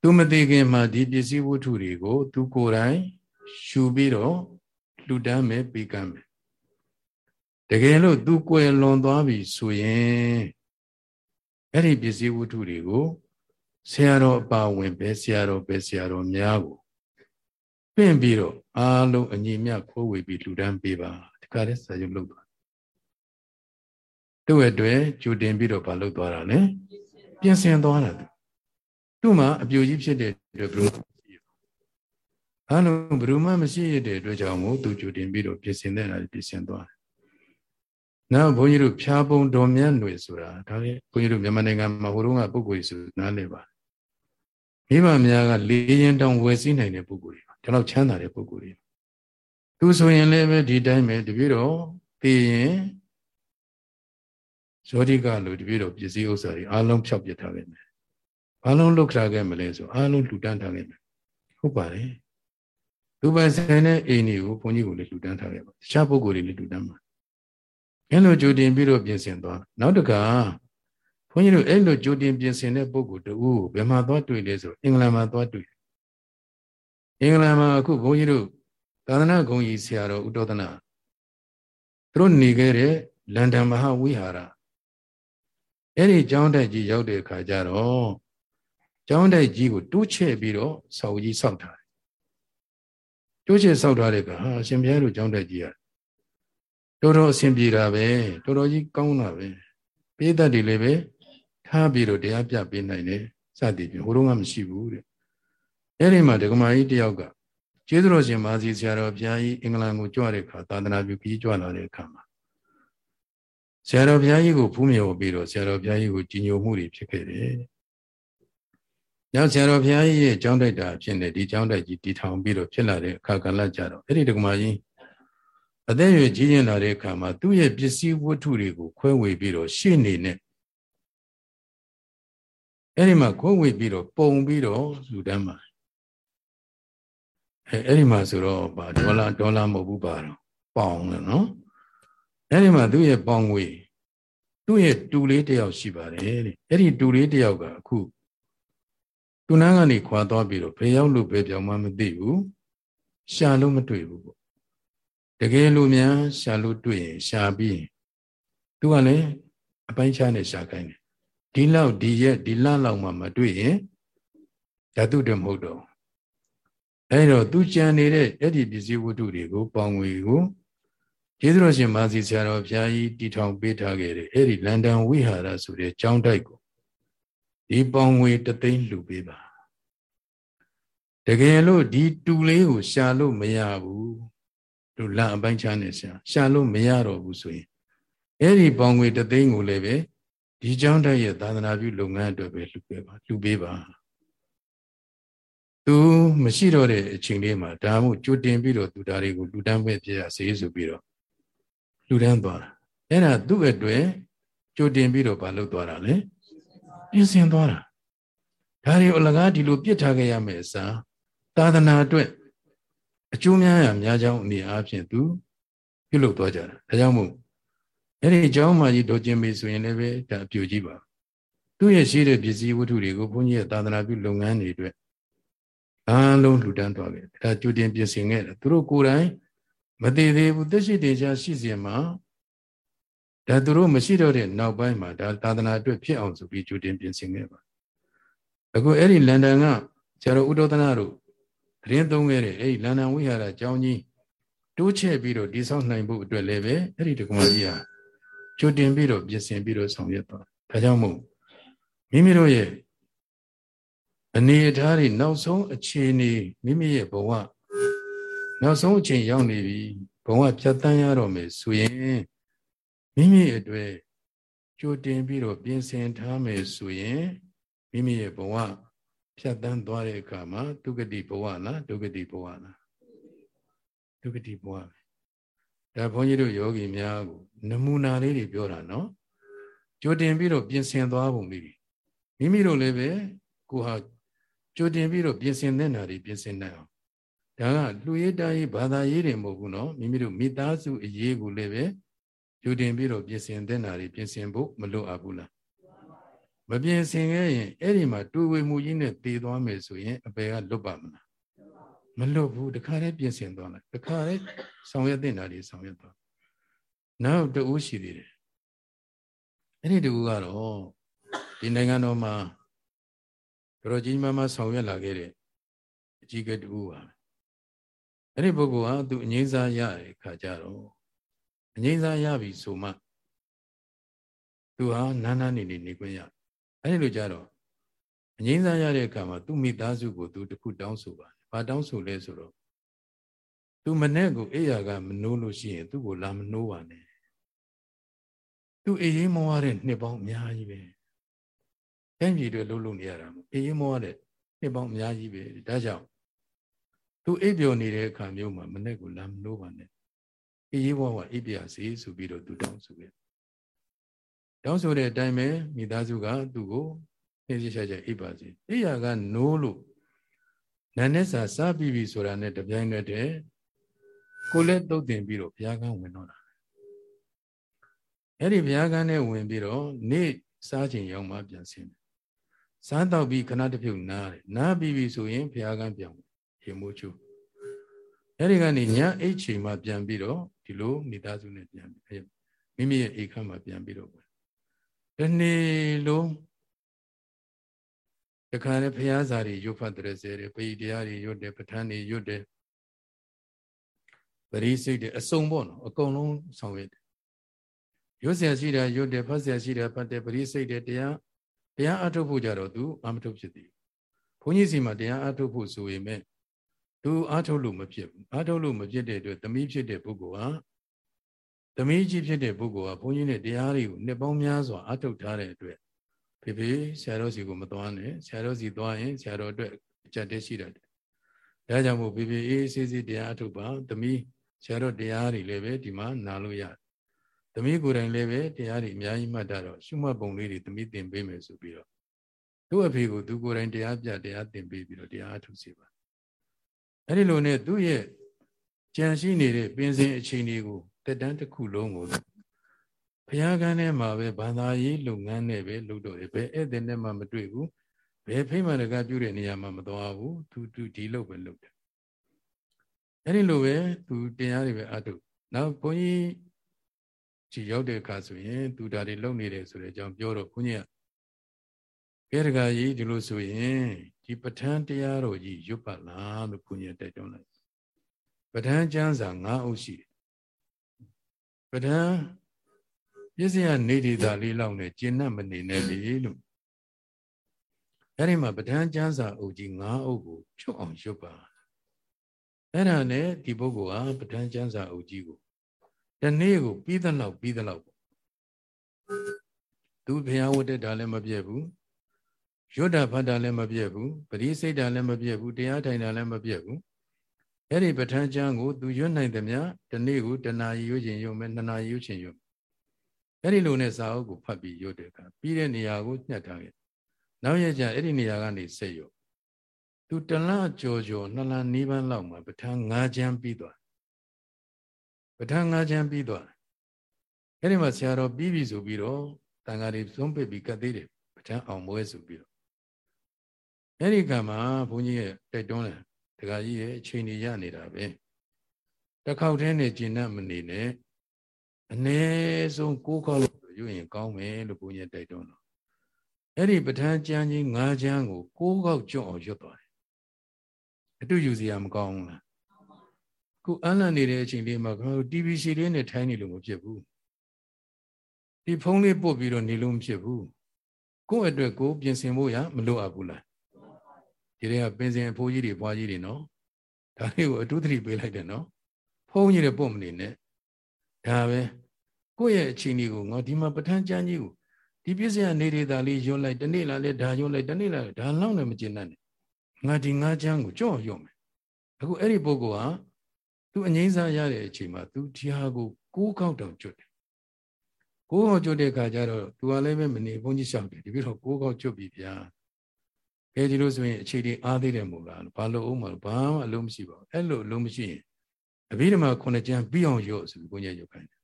Speaker 1: သူမသိခင်မှာဒီပစ္စည်းဝတ္ထုတွေကို သူကိုယ်တိုင်ရှူပြီးတော့လှူဒန်းမယ်ပေးကမ်းမယ်တကယ်လို့သူကွယ်လွန်သွားပြီဆိုရင်အဲ့ဒီပစ္စည်းဝတ္ထုတွေကိုဆရာတော်အပါဝင်ပဲဆရာတော်ပဲဆရာတော်များကိုပင့်ပြီးတော့အားလုံးအညီမြခိုးဝေပြီးလူတန်းပေးပါဒီကရဲစာရုပ်လုပ်သွားတ သူ့အတွက်ကြိုတင်ပြီးတော့မလုပ်သွားတာလေပြင်ဆင်သွားတာသူ့မှာအပြိုကြီးဖြစ်တဲ့အတွက်ဘယ်လိုအဲလိုဘယ်လိုမှမရှိရတဲ့အတွက်ကြောင့်မို့သူကြိုတင်ပြီးတော့ပြင်ဆင်တဲ့တာပြင်ဆင်သွားတယ်နောက်ဘုန်းကြီးတို့ဖြားပုံတော်မြတ်ຫນွေဆိုတာဒါလေဘုန်းကြီးတို့မြန်မာနိုင်ငံမှာဟိုတုန်းကပုဂ္ဂိုလ်ဆိုနားလည်ပါမိဘများကလေရင်တောင်ဝယ်စည်းနိုင်တဲ့ပုဂ္ဂိုလ်တွေဒီလောက်ချမ်းသာတဲ့ပုဂ္ဂိုလ်တွေသူဆိုရင်လည်းပဲဒီတိုင်းပဲတပြည့်တော့သိရင် ဇောတိကလို့တပြည့်တော့ပစ္စည်းဥစ္စာတွေအားလုံးဖြောက်ပြထားခဲ့မယ်ဘာလုံးလုတ်ထားခဲ့မလဲဆိုအားလုံးလှူဒန်းထားခဲ့မယ်ဟုတ်ပါတယ်လူပိုင်ဆိုင်တဲ့အိမ်တွေကိုဘုန်းကြီးကိုလည်းလှူဒန်းထားခဲ့ပါတခြားပုဂ္ဂိုလ်တွေလည်းလှူဒန်းပါအဲလိုကြိုတင်ပြီးတော့ပြင်ဆင်သွားနောက်တကဘုန်းကြီးတို့အဲ့လိုကြိုတင်ပြင်ဆင်တဲ့ပုဂ္ဂိုလ်တူဘယ်မှာသွားတွေ့လဲဆိုအင်္ဂလန်မှာသွားတွေ့အင်္ဂလန်မှာအခုဘုန်းကြီးတို့သာသနာဂုံကြီးဆရာတော်ဥတောဒနာသူတို့နေခဲ့တဲ့လန်ဒန်မဟာဝိဟာရ အဲ့ဒီကျောင်းတိုက်ကြီးရောက်တဲ့အခါကျတော့ကျောင်းတိုက်ကြီးကိုတိုးချဲ့ပြီးတော့ဆောက်ကြီးဆောက်ထားတယ်တိုးချဲ့ဆောက်ထားတဲ့ကဟာအရှင်ဘုရားတို့ကျောင်းတိုက်ကြီးကတော်တော်အဆင်ပြေတာပဲတော်တော်ကြီးကောင်းတာပဲပိဋကတ်တွေလည်းပဲထားပြီးတော့တရားပြပေးနိုင်တယ်စသည်ဖြင့်ဟိုတုန်းကမရှိဘူးတဲ့အဲ့ဒီမှာဒကမာကြီးတယောက်ကကျေးဇူးတော်ရှင်မာစီဆရာတော်ဘုရားကြီးအင်္ဂလန်ကိုကြွတဲ့အခါသာသနာပြုကြီးကြွလာတဲ့အခါမှာ ဆရာတော်ဘုရားကြီးကိုဖူးမြော်ပြီးတော့ဆရာတော်ဘုရားကြီးကိုကြီးညိုမှုတွေဖြစ်ခဲ့တယ်။နောက်ဆရာတော်ဘုရားကြီးရဲ့ကျောင်းတိုက်တာဖြစ်နေဒီကျောင်းတိုက်ကြီးတည်ထောင်ပြီးတော့ဖြစ်လာတဲ့အခါကလည်းကြတော့အဲ့ဒီဒကမာကြီးအသက်အရွယ်ကြီးရင်လာတဲ့အခါမှာသူ့ရဲ့ပစ္စည်းဝတ္ထုတွေကိုခွဲဝေပြီးတော့ရှေ့နေနဲ့အဲ့ဒီမှာခွဲဝေပြီးတော့ပုံပြီးတော့လူတန်းမှာအဲအဲ့ဒီမှာဆိုတော့ဗာဒေါ်လာဒေါ်လာမဟုတ်ဘူးပါတော့ပေါင်လေနော် အဲ့ဒီမှာသူ့ရဲ့ပေါင်ငွေသူ့ရဲ့တူလေးတယောက်ရှိပါတယ်တဲ့အဲ့ဒီတူလေးတယောက်ကအခုသူနာကနေခွာသွားပြီးတော့ဘယ်ရောက်လို့ဘယ်ပြောင်းမှမသိဘူးရှာလို့မတွေ့ဘူးပေါ့တကယ်လို့များရှာလို့တွေ့ရင်ရှာပြီးရင်သူကလည်းအပိုင်းခြားနဲ့ရှာခိုင်းတယ်ဒီလောက်ဒီရက်ဒီလလောက်မှမတွေ့ရင်ဓာတုတမဟုတ်တော့အဲ့တော့သူကြံနေတဲ့အဲ့ဒီပစ္စည်းဝတ္ထုတွေကိုပေါင်ငွေကို ကျေးဇူးတော်ရှင်မာစီဆရာတော်ဘုရားကြီးတည်ထောင်ပေးထားခဲ့တယ်အဲ့ဒီလန်ဒန်ဝိဟာရဆိုတဲ့ကျောင်းတိုက်ကိုဒီပေါင်ငွေတသိန်းလှူပေးပါတကယ်လို့ဒီတူလေးကိုရှာလို့မရဘူးလူလန်အပိုင်းချမ်းနေရှာရှာလို့မရတော့ဘူးဆိုရင်အဲ့ဒီပေါင်ငွေတသိန်းကိုလည်းပဲဒီကျောင်းတိုက်ရဲ့သာသနာပြုလုပ်ငန်းအတွက်ပဲလှူပေးပါလှူပေးပါသူမရှိတော့တဲ့အချိန်လေးမှာဒါမှမဟုတ်ကြိုတင်ပြီးတော့သူဒါတွေကိုလူတန်းပဲပြရစေဆိုပြီးတော့ လူတန်းသွားတာအဲ့ဒါသူ့အတွက်ကြိုတင်ပြီးတော့မလုပ်သွားတာလေပြင်ဆင်သွားတာဒါတွေအလကားဒီလိုပြစ်ထားခဲ့ရမယ်အစားသာသနာအတွက်အကျိုးများရများကြောင်းအနေအားဖြင့်သူပြုလုပ်သွားကြတာဒါကြောင့်မို့အဲ့ဒီအကြောင်းမှကြီးတော်ကျင်ပြီဆိုရင်လည်းပဲဒါအပြူကြီးပါသူ့ရဲ့ရှိတဲ့ပစ္စည်းဝတ္ထုတွေကိုဘုန်းကြီးရဲ့သာသနာပြုလုပ်ငန်းတွေအတွက်အားလုံးလှူဒန်းသွားခဲ့ဒါကြိုတင်ပြင်ဆင်ခဲ့တယ်သူတို့ကိုယ်တိုင် မသေးသေးဘူးသက်ရှိတေချာရှိစီမှာဒါသူတို့မရှိတော့တဲ့နောက်ပိုင်းမှာဒါသာသနာအတွက်ဖြစ်အောင်ဆိုပြီးကြိုတင်ပြင်ဆင်ခဲ့ပါအခုအဲ့ဒီလန်ဒန်ကဆရာတော်ဥဒ္ဒသနာတို့သတင်းသုံးခဲ့တဲ့အဲ့ဒီလန်ဒန်ဝိဟာရအကြောင်းကြီးတိုးချဲ့ပြီးတော့ဒီဆောက်နိုင်ဖို့အတွက်လည်းပဲအဲ့ဒီတက္ကမကြီးဟာကြိုတင်ပြီးတော့ပြင်ဆင်ပြီးတော့ဆောင်ရွက်သွားဒါကြောင့်မို့မိမိတို့ရဲ့အနေအထားတွေနောက်ဆုံးအခြေအနေမိမိရဲ့ဘဝ နောက်ဆုံးအချိန်ရောက်နေပြီဘဝဖြတ်တန်းရတော့မယ်ဆိုရင်မိမိအတွက်ကြိုတင်ပြီးတော့ပြင်ဆင်ထားမယ်ဆိုရင်မိမိရဲ့ဘဝဖြတ်တန်းသွားတဲ့အခါမှာဒုက္ကတိဘဝလားဒုက္ကတိဘဝလားဒုက္ကတိဘဝပဲဒါဘုန်းကြီးတို့ယောဂီများကိုနမူနာလေးတွေပြောတာနော်ကြိုတင်ပြီးတော့ပြင်ဆင်သွားပုံလေးမိမိတို့လည်းပဲကိုဟာကြိုတင်ပြီးတော့ပြင်ဆင်တဲ့နာတွေပြင်ဆင်နိုင်အောင် ဒါကလူရေးတားရေးဘာသာရေးတွေမဟုတ်ဘူးနော်မိမိတို့မိသားစုအရေးကိုလည်းပဲကြိုတင်ပြီးတော့ပြင်ဆင်တဲ့နာတွေပြင်ဆင်ဖို့မလိုအပ်ဘူးလားမပြင်ဆင်ခဲ့ရင်အဲ့ဒီမှာတူဝေမှုကြီးနဲ့တည်သွားမယ်ဆိုရင်အပေကလွတ်ပါမလားမလွတ်ဘူးတခါတည်းပြင်ဆင်သွားလိုက်တခါတည်းဆောင်ရွက်တဲ့နာတွေဆောင်ရွက်သွားနောက်တူရှိသေးတယ်အဲ့ဒီတူကတော့ဒီနိုင်ငံတော်မှာတော်ကြီးမမဆောင်ရွက်လာခဲ့တဲ့အကြီးကတူပါ အဲ့ဒီပုဂ္ဂိုလ်ဟာသူအငိမ့်စားရတဲ့ခါကျတော့အငိမ့်စားရပြီဆိုမှသူဟာနာနာနေနေနေခွင့်ရအဲ့ဒီလိုကြတော့အငိမ့်စားရတဲ့အခါမှာသူ့မိသားစုကိုသူတခုတောင်းဆိုပါတယ်။ဘာတောင်းဆိုလဲဆိုတော့သူမနဲ့ကိုအိယာကမနိုးလို့ရှိရင် သူ့ကိုလာမနိုးပါနဲ့။သူအေးရေးမောရတဲ့နှစ်ပေါင်းအများကြီးပဲ။တိုင်းပြည်တွေလှုပ်လှုပ်နေရတာအေးရေးမောရတဲ့နှစ်ပေါင်းအများကြီးပဲ။ဒါကြောင့် သူအိပ်ပျော်နေတဲ့အခါမျိုးမှာမနဲ့ကိုလာမနိုးပါနဲ့။အေးရေးဘဝအိပ်ပြစေဆိုပြီးတော့သူတောင်းဆိုခဲ့။တောင်းဆိုတဲ့အတိုင်းပဲမိသားစုကသူ့ကိုနေစီချာချာအိပ်ပါစေအိယာကနိုးလို့နာနဲ့စာစားပြီးပြီဆိုတာနဲ့တပြိုင်နက်တည်းကိုလည်းတုတ်တင်ပြီးတော့ဘုရားကန်းဝင်တော့တာအဲ့ဒီဘုရားကန်းနဲ့ဝင်ပြီးတော့နေ့စားချိန်ရောက်မှပြန်ဆင်းတယ်စားတော့ပြီးခဏတစ်ပြုတ်နားတယ်နားပြီးပြီဆိုရင်ဘုရားကန်းပြန် ရေမိုးချူအဲ့ဒီကနေညအိတ်ချိန်မှပြန်ပြီးတော့ဒီလိုမိသားစုနဲ့ပြန်ပြီးမိမိရဲ့အိမ်ခန်းမှာပြန်ပြီးတော့တနေ့လုံးတခါလေဘုရားစာတွေရွတ်ဖတ်တဲ့စေတယ်ပိတရားတွေရွတ်တယ်ပဋ္ဌာန်းတွေရွတ်တယ်ပရိစိတ်တွေအစုံပေါ့နော်အကုန်လုံးဆောင်ရွက်တယ်ရွတ်เสียရှိတာရွတ်တယ်ဖတ်เสียရှိတာဖတ်တယ်ပရိစိတ်တွေတရားတရားအထုတ်ဖို့ကြတော့သူအမထုတ်ဖြစ်သည်ဘုန်းကြီးစီမှာတရားအထုတ်ဖို့ဆိုရင်မဲ့ သူအထုတ်လို့မဖြစ်ဘူးအထုတ်လို့မဖြစ်တဲ့အတွက်သမီးဖြစ်တဲ့ပုဂ္ဂိုလ်ဟာသမီးကြီးဖြစ်တဲ့ပုဂ္ဂိုလ်ဟာဘုန်းကြီးနဲ့တရားတွေကိုနှစ်ပေါင်းများစွာအထုတ်ထားတဲ့အတွက်ဖေဖေဆရာတော်စီကိုမသွားနဲ့ဆရာတော်စီသွားရင်ဆရာတော်အတွက်အကြက်တက်ရှိတတ်တယ်။ဒါကြောင့်မို့ဖေဖေအေးအေးဆေးဆေးတရားအထုတ်ပါသမီးဆရာတော်တရားတွေလည်းပဲဒီမှာနာလို့ရတယ်။သမီးကိုယ်တိုင်လည်းပဲတရားတွေအများကြီးမှတ်တာတော့ရှုမှတ်ပုံလေးတွေသမီးသင်ပေးမယ်ဆိုပြီးတော့သူ့အဖေကိုသူကိုယ်တိုင်တရားပြတရားသင်ပေးပြီးတော့တရားအထုတ်စေပါ။ အဲဒီလိုနဲ့သူ့ရဲ့ကြံရှိနေတဲ့ပင်စင်အခြေအနေကိုတက်တန်းတစ်ခုလုံးကိုဘုရားကန်းထဲမှာပဲဘာသာရေးလုပ်ငန်းနဲ့ပဲလုပ်တော့တယ်ဘယ်ဧည့်သည်နဲ့မှမတွေ့ဘူးဘယ်ဖိမှန်တကားပြုတဲ့နေရာမှာမသွားဘူးသူသူဒီလုပ်ပဲလုပ်တယ်အဲ့ဒီလိုပဲသူတရားတွေပဲအထုနောက်ဘုန်းကြီးကြီးရောက်တဲ့အခါဆိုရင်သူဒါတွေလုပ်နေတယ်ဆိုတဲ့အကြောင်းပြောတော့ဘုန်းကြီးက ဘယ်တကားကြီးဒီလိုဆိုရင်ဒီပဋ္ဌာန်းတရားတော်ကြီးရွတ်ပါလားလို့ဘုန်းကြီးတိုက်တွန်းလိုက်ပဋ္ဌာန်းကျမ်းစာ၅အုပ်ရှိတယ်ပဋ္ဌာန်းပြည့်စရာနေဒီတာလေးလောက်နဲ့ကျင့်납မနေနဲ့လေလို့အဲ့ဒီမှာပဋ္ဌာန်းကျမ်းစာအုပ်ကြီး၅အုပ်ကိုဖြုတ်အောင်ရွတ်ပါအဲ့ဒါနဲ့ဒီပုဂ္ဂိုလ်ဟာပဋ္ဌာန်းကျမ်းစာအုပ်ကြီးကိုတနေ့ကိုပြီးသလောက်ပြီးသလောက်သူဘုရားဝတ်တဲ့တာလည်းမပြည့်ဘူး ရွတ်တာဖတ်တာလည်းမပြည့်ဘူးပရိစိတ်တာလည်းမပြည့်ဘူးတရားထိုင်တာလည်းမပြည့်ဘူးအဲ့ဒီပဋ္ဌာန်းကျမ်းကိုသူရွတ်နိုင်သမျှတနေ့ကိုတဏှာရွတ်ခြင်းရွတ်မယ်နှစ်နာရီရွတ်ခြင်းရွတ်အဲ့ဒီလိုနဲ့စာအုပ်ကိုဖတ်ပြီးရွတ်တဲ့အခါပြီးတဲ့နေရာကိုညှက်ထားခဲ့နောက်ရကြအဲ့ဒီနေရာကနေဆက်ရွတ်သူတလကြော်ကြော်နှစ်လနီးပန်းလောက်မှာပဋ္ဌာန်း၅ချမ်းပြီးသွားပဋ္ဌာန်း၅ချမ်းပြီးသွားအဲ့ဒီမှာဆရာတော်ပြီးပြီဆိုပြီးတော့တန်ဃာတွေသုံးပစ်ပြီးကတ်သေးတယ်ပဋ္ဌာန်းအောင်ပွဲဆိုပြီးတော့ အဲ့ဒီကံမှာဘုန်းကြီးရဲ့တိုက်တွန်းတယ်တခါကြီးရဲ့အချိန်ကြီးရနေတာပဲတစ်ခေါက်တည်းနဲ့ကျင့်တတ်မနေနဲ့အ ਨੇ ဆုံးကိုးခေါက်လို့ရွရင်ကောင်းမယ်လို့ဘုန်းကြီးတိုက်တွန်းတော့အဲ့ဒီပဋ္ဌာန်းကျမ်းကြီး၅ကျမ်းကိုကိုးခေါက်ကျွတ်အောင်ရွတ်သွားတယ်အတူယူစရာမကောင်းဘူးလားခုအလန့်နေတဲ့အချိန်လေးမှာကျွန်တော် TV ရှည်လေးနဲ့ထိုင်းနေလို့မဖြစ်ဘူးဒီဖုန်းလေးပုတ်ပြီးတော့နေလို့မဖြစ်ဘူးကိုယ့်အတွက်ကိုပြင်ဆင်ဖို့ရမလိုအပ်ဘူးလား ဒီတွေကပင်စင်အဖိုးကြီးတွေဘွားကြီးတွေနော်ဒါလေးကိုအတူသတိပေးလိုက်တယ်နော်ဖုန်းကြီးတွေပုတ်မနေနဲ့ဒါပဲကိုယ့်ရဲ့အချိန်လေးကိုငါဒီမှာပဋ္ဌာန်းကျမ်းကြီးကိုဒီပြည့်စရာနေဒေတာလေးရွတ်လိုက်တနေ့လာလဲဒါရွတ်လိုက်တနေ့လာဒါလောက်နဲ့မကျင်တတ်နဲ့ငါဒီငါချမ်းကိုကြော့ရွတ်မယ်အခုအဲ့ဒီပုဂ္ဂိုလ်ဟာသူအငိမ့်စားရတဲ့အချိန်မှာသူဒီဟာကိုကိုးကောက်တောင်ကျွတ်တယ်ကိုးကောက်ကျွတ်တဲ့အခါကျတော့သူကလည်းပဲမနေဘုန်းကြီးလျှောက်တယ်ဒီပြီးတော့ကိုးကောက်ကျွတ်ပြီဗျာ ကဲဒီလိုဆိုရင်အခြေဒီအားသေးတယ်မို့လားဘာလို့အောင်မလို့ဘာမှအလုံးမရှိပါဘူးအဲ့လိုအလုံးမရှိရင်အဘိဓမ္မာခုနှစ်ကျမ်းပြီးအောင်ရွတ်ဆိုပြီးဘုန်းကြီးရွတ်ခိုင်းတယ်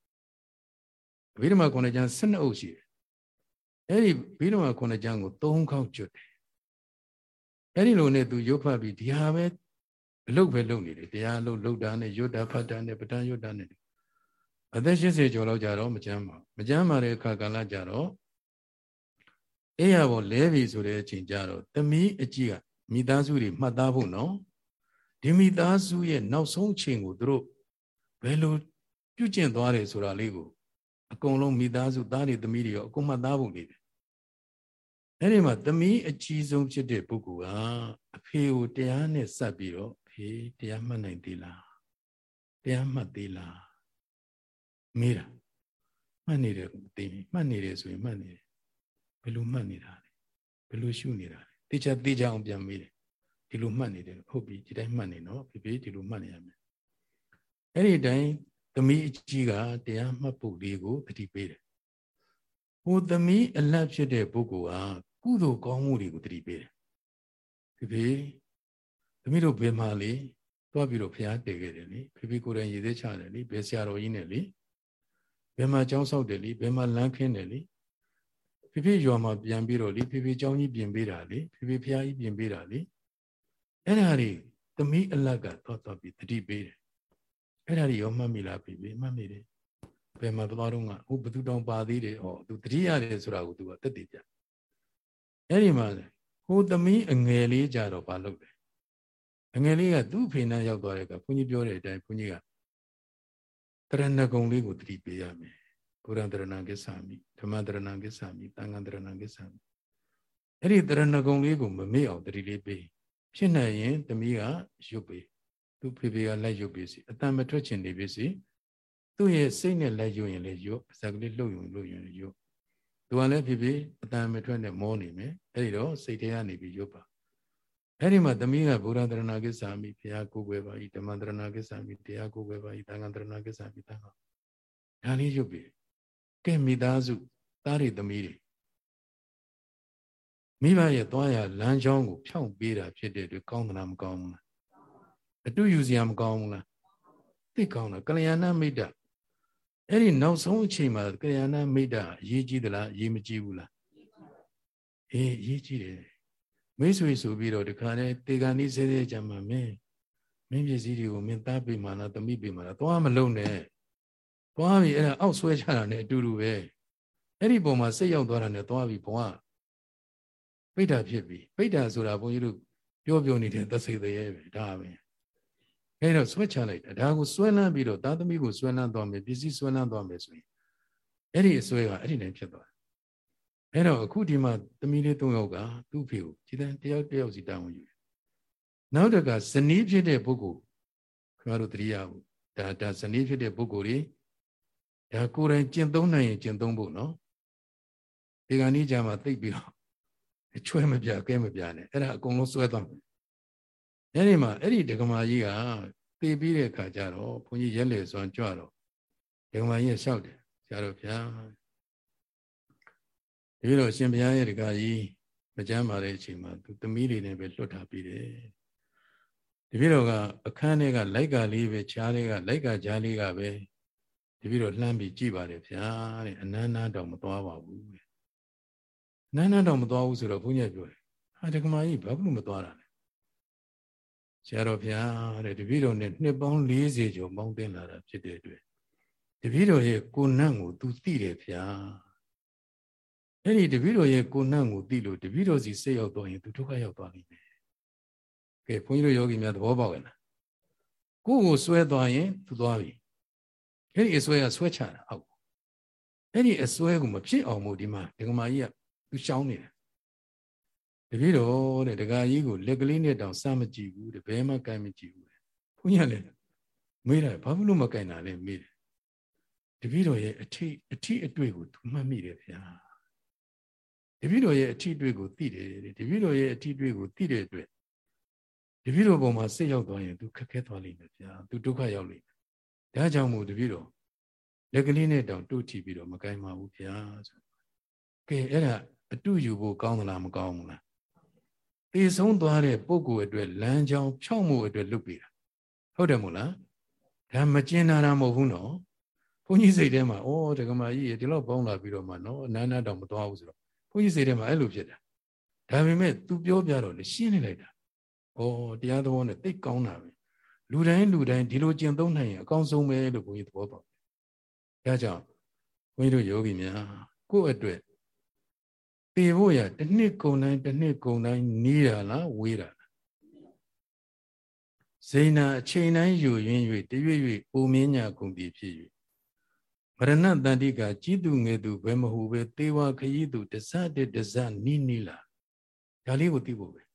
Speaker 1: အဘိဓမ္မာခုနှစ်ကျမ်း12အုပ်ရှိတယ်အဲ့ဒီဘိဓမ္မာခုနှစ်ကျမ်းကို3ခေါက်ကျွတ်တယ်အဲ့ဒီလိုနဲ့သူရုပ်ဖတ်ပြီးဒီဟာပဲအလုတ်ပဲလုပ်နေတယ်တရားလို့လုတ်တာနဲ့ရွတ်တာဖတ်တာနဲ့ပဋ္ဌာန်းရွတ်တာနဲ့အသက်80ကျော်လောက်ကြတော့မကြမ်းပါမကြမ်းပါတဲ့အခါကာလကြတော့ အေးရပေါ်လဲပြီဆိုတဲ့အချိန်ကြတော့သမီးအကြီးကမိသားစုတွေမှတ်သားဖို့နော်ဒီမိသားစုရဲ့နောက်ဆုံးအချိန်ကိုသူတို့ဘယ်လိုပြုကျင့်သွားတယ်ဆိုတာလေးကိုအကုန်လုံးမိသားစုသားတွေသမီးတွေရောအကုန်မှသားဖို့နေတယ်အဲ့ဒီမှာသမီးအကြီးဆုံးဖြစ်တဲ့ပုဂ္ဂိုလ်ကအဖေကိုတရားနဲ့စပ်ပြီးတော့ဖေတရားမှတ်နိုင်သေးလားတရားမှတ်သေးလားမေးတာမှတ်နေတယ်ကိုသိပြီမှတ်နေတယ်ဆိုရင်မှတ်နေတယ်ဘ ယ်လိုမှတ်နေတာလဲဘယ်လိုရှုနေတာလဲတေချာတေချာအောင်ပြန်မေးတယ်ဒီလိုမှတ်နေတယ်ဟုတ်ပြီဒီတိုင်းမှတ်နေနော်ဖေဖေဒီလိုမှတ်နေရမယ်အဲ့ဒီတိုင်းသမီးအကြီးကတရားမှတ်ဖို့လေးကိုတတိပေးတယ်ဟိုသမီးအလတ်ဖြစ်တဲ့ပုဂ္ဂိုလ်ကကုသိုလ်ကောင်းမှုတွေကိုတတိပေးတယ်ဖေဖေသမီးတို့ဘယ်မှာလေသွားပြီးတော့ဖျားတည်ခဲ့တယ်လေဖေဖေကိုယ်တိုင်ရည်သေးချတယ်လေဘယ်ဆရာတော်ကြီးနဲ့လေဘယ်မှာကျောင်းဆောက်တယ်လေဘယ်မှာလမ်းခင်းတယ်လေ ဖေဖေရွာမှာပြန်ပြီးတော့လေဖေဖေကျောင်းကြီးပြင်ပေးတာလေဖေဖေဖျားကြီးပြင်ပေးတာလေအဲ့ဒါတွေသမီးအလတ်ကသွားသွားပြီးတတိပေးတယ်အဲ့ဒါတွေရောမှတ်မိလားဖေဖေမှတ်မိတယ်ဘယ်မှာသွားတော့ကဟိုဘသူတောင်ပါသေးတယ်ဟောသူတတိရတယ်ဆိုတာကိုသူကတက်တည်ပြအဲ့ဒီမှာဟိုသမီးအငယ်လေးကြတော့ဘာလုပ်လဲအငယ်လေးကသူ့ဖေနှံရောက်သွားတဲ့ကဘုန်းကြီးပြောတဲ့အတိုင်းဘုန်းကြီးကတရဏဂုံလေးကိုတတိပေးရမယ် ဘုရားတရဏဂစ္ဆာမိဓမ္မတရဏဂစ္ဆာမိသံဃာတရဏဂစ္ဆာမိအဲ့ဒီတရဏဂုံလေးကိုမမေ့အောင်တတိလေးပေးဖြစ်နိုင်ရင်သမီးကရုပ်ပေးသူဖေဖေကလက်ရုပ်ပေးစီအတန်မထွက်ချင်နေပြီစီသူ့ရဲ့စိတ်နဲ့လက်ရုပ်ရင်လည်းရုပ်ပါဇက်ကလေးလှုပ်ယုံလှုပ်ယုံရုပ်သူကလည်းဖြစ်ဖြစ်အတန်မထွက်နဲ့မောနေမယ်အဲ့ဒီတော့စိတ်ထဲကနေပြီးရုပ်ပါအဲ့ဒီမှာသမီးကဘုရားတရဏကိစ္ဆာမိဘုရားကိုယ်ွယ်ပါဤဓမ္မတရဏကိစ္ဆာမိတရားကိုယ်ွယ်ပါဤသံဃာတရဏကိစ္ဆာမိတန်ခါဒါလေးရုပ်ပြီ ကဲမိသားစုသားတွေသမီးတွေမိဘရဲ့သွားရလမ်းကြောင်းကိုဖြောင့်ပေးတာဖြစ်တဲ့အတွက်ကောင်းသလားမကောင်းဘူးလားအတူယူစရာမကောင်းဘူးလားသိကောင်းတာကလျာဏမိတ်တအဲ့ဒီနောက်ဆုံးအချိန်မှာကလျာဏမိတ်တအရေးကြီးသလားအရေးမကြီးဘူးလားအေးအရေးကြီးတယ်မိတ်ဆွေဆိုပြီးတော့ဒီခါနဲ့တေဂာနီးစဲစဲကြမှာမင်းမင်းပစ္စည်းတွေကိုမင်းသားပေးမှလားသမီးပေးမှလားသွားမလုံးနဲ့ သွားပြီအဲ့ဒါအောက်ဆွဲချတာနဲ့အတူတူပဲအဲ့ဒီပုံမှာစိတ်ရောက်သွားတာနဲ့သွားပြီဘဝပိဋ္ဌာဖြစ်ပြီပိဋ္ဌာဆိုတာဘုန်းကြီးတို့ပြောပြောနေတဲ့သစိတ်သေးပဲဒါပဲအဲ့တော့ဆွဲချလိုက်တာဒါကိုဆွဲလန်းပြီးတော့သာသမီကိုဆွဲလန်းသွားမယ်ပစ္စည်းဆွဲလန်းသွားမယ်ဆိုရင်အဲ့ဒီအဆွဲကအဲ့ဒီနဲ့ဖြစ်သွားတယ်အဲ့တော့အခုဒီမှာသမီးလေး၃ယောက်ကသူ့ဖေကိုခြေတန်းတယောက်တယောက်စီတောင်းဝင်ယူတယ်နောက်တကဇနီးဖြစ်တဲ့ပုဂ္ဂိုလ်ခင်ဗျားတို့တတိယဘူးဒါဒါဇနီးဖြစ်တဲ့ပုဂ္ဂိုလ်တွေ ဒါကိုယ်တိုင်ကျင့်သုံးနိုင်ရင်ကျင့်သုံးဖို့နော်ဒီကနေ့ကြာမှာသိပ်ပြီးတော့ချွဲမပြကဲမပြနဲ့အဲ့ဒါအကုန်လုံးစွဲသွားမယ်အဲ့ဒီမှာအဲ့ဒီဒကမာကြီးကသိပြီးတဲ့အခါကျတော့ဘုန်းကြီးရက်လေစွမ်းကြွတော့ဒကမာကြီးကလျှောက်တယ်ဆရာတော်ဗျာဒီလိုရှင်ဘုရားရဲ့ဒကာကြီးမကြမ်းပါတဲ့အချိန်မှာသူသမီးတွေနဲ့ပဲလွတ်ထားပြီးတယ်ဒီပြီးတော့ကအခန်းထဲကလိုက်ကာလေးပဲချားလေးကလိုက်ကာချားလေးကပဲ ဒီပြီးတော့လှမ်းပြီးကြည့်ပါတယ်ဗျာတဲ့အနန္နာတော့မသွားပါဘူးတဲ့အနန္နာတော့မသွားဘူးဆိုတော့ဘုန်းကြီးပြောတယ်ဟာဒကမာကြီးဘာလို့မသွားတာလဲဆရာတော်ဘုရားတဲ့တပည့်တော်နဲ့နှစ်ပေါင်း40ကျော်မောင်းတင်လာတာဖြစ်တဲ့အတွက်တပည့်တော်ရဲ့ကိုနန့်ကို तू သိတယ်ဗျာအဲ့ဒီတပည့်တော်ရဲ့ကိုနန့်ကိုသိလို့တပည့်တော်စီစိတ်ရောက်တော့ရင် तू ဒုက္ခရောက်သွားလိမ့်မယ်ကဲဘုန်းကြီးတို့ယောဂီများသဘောပေါက်ရဲ့လားကိုယ်ကိုဆွဲသွားရင် तू သွားပြီ အဲ့ဒီအဆွဲကဆွဲချတာဟုတ်အဲ့ဒီအဆွဲကိုမဖြစ်အောင်မို့ဒီမှာဒကမာကြီးက तू ရှောင်းနေတယ်တပည့်တော်တဲ့ဒကာကြီးကိုလက်ကလေးနဲ့တောင်စမ်းမကြည့်ဘူးတဲ့ဘယ်မှကိုင်မကြည့်ဘူးတဲ့ဘုန်းကြီးလည်းမေးတယ်ဘာဖြစ်လို့မကိုင်တာလဲမေးတယ်တပည့်တော်ရဲ့အထီအထီအတွေ့ကိုသူမှတ်မိတယ်ဗျာတပည့်တော်ရဲ့အထီအတွေ့ကိုသိတယ်တပည့်တော်ရဲ့အထီအတွေ့ကိုသိတဲ့အတွက်တပည့်တော်ပုံမှာစိတ်ရောက်သွားရင်သူခက်ခဲသွားလိမ့်မယ်ဗျာသူဒုက္ခရောက်လိမ့်မယ် ဒါကြောင့်မို့တပည့်တော်လက်ကလေးနဲ့တောင်တို့ထီပြီးတော့မကိုင်ပါဘူးဗျာဆိုကဲအဲ့ဒါအတူယူဖို့ကောင်းသလားမကောင်းဘူးလားတည်ဆုံးသွားတဲ့ပုဂ္ဂိုလ်အတွက်လမ်းကြောင်းဖြောင့်မှုအတွက်လုပ်ပေးတာဟုတ်တယ်မို့လားဒါမကျင်နာတာမဟုတ်ဘူးနော်ဘုန်းကြီးစိတ်ထဲမှာဩဒကမာကြီးဒီလောက်ပေါင်းလာပြီးတော့မှနော်အနန္တတော့မသွားဘူးဆိုတော့ဘုန်းကြီးစိတ်ထဲမှာအဲ့လိုဖြစ်တာဒါပေမဲ့ तू ပြောပြတော့လေရှင်းနေလိုက်တာဩတရားသဘောနဲ့သိကောင်းတာပဲ လူတိုင်းလူတိုင်းဒီလိုကျင့်သုံးနိုင်ရင်အကောင်းဆုံးပဲလို့ဘုန်းကြီးသဘောပေါက်တယ်ဒါကြောင့်ဘုန်းကြီးတို့ယောဂီများကိုယ့်အတွက်တည်ဖို့ရတစ်နှစ်ကုန်တိုင်းတစ်နှစ်ကုန်တိုင်းနီးတာလားဝေးတာလားဇိနာအချိန်တိုင်းယူရင်း၍တရွေ့၍ပုံမင်းညာကုန်ပြီဖြစ်၍မရဏတန္တိကကြီးသူငယ်သူဘယ်မဟုပဲသေဝခရီးသူတစတဲ့တစနီးနီးလာဒါလေးကိုသိဖို့ပဲ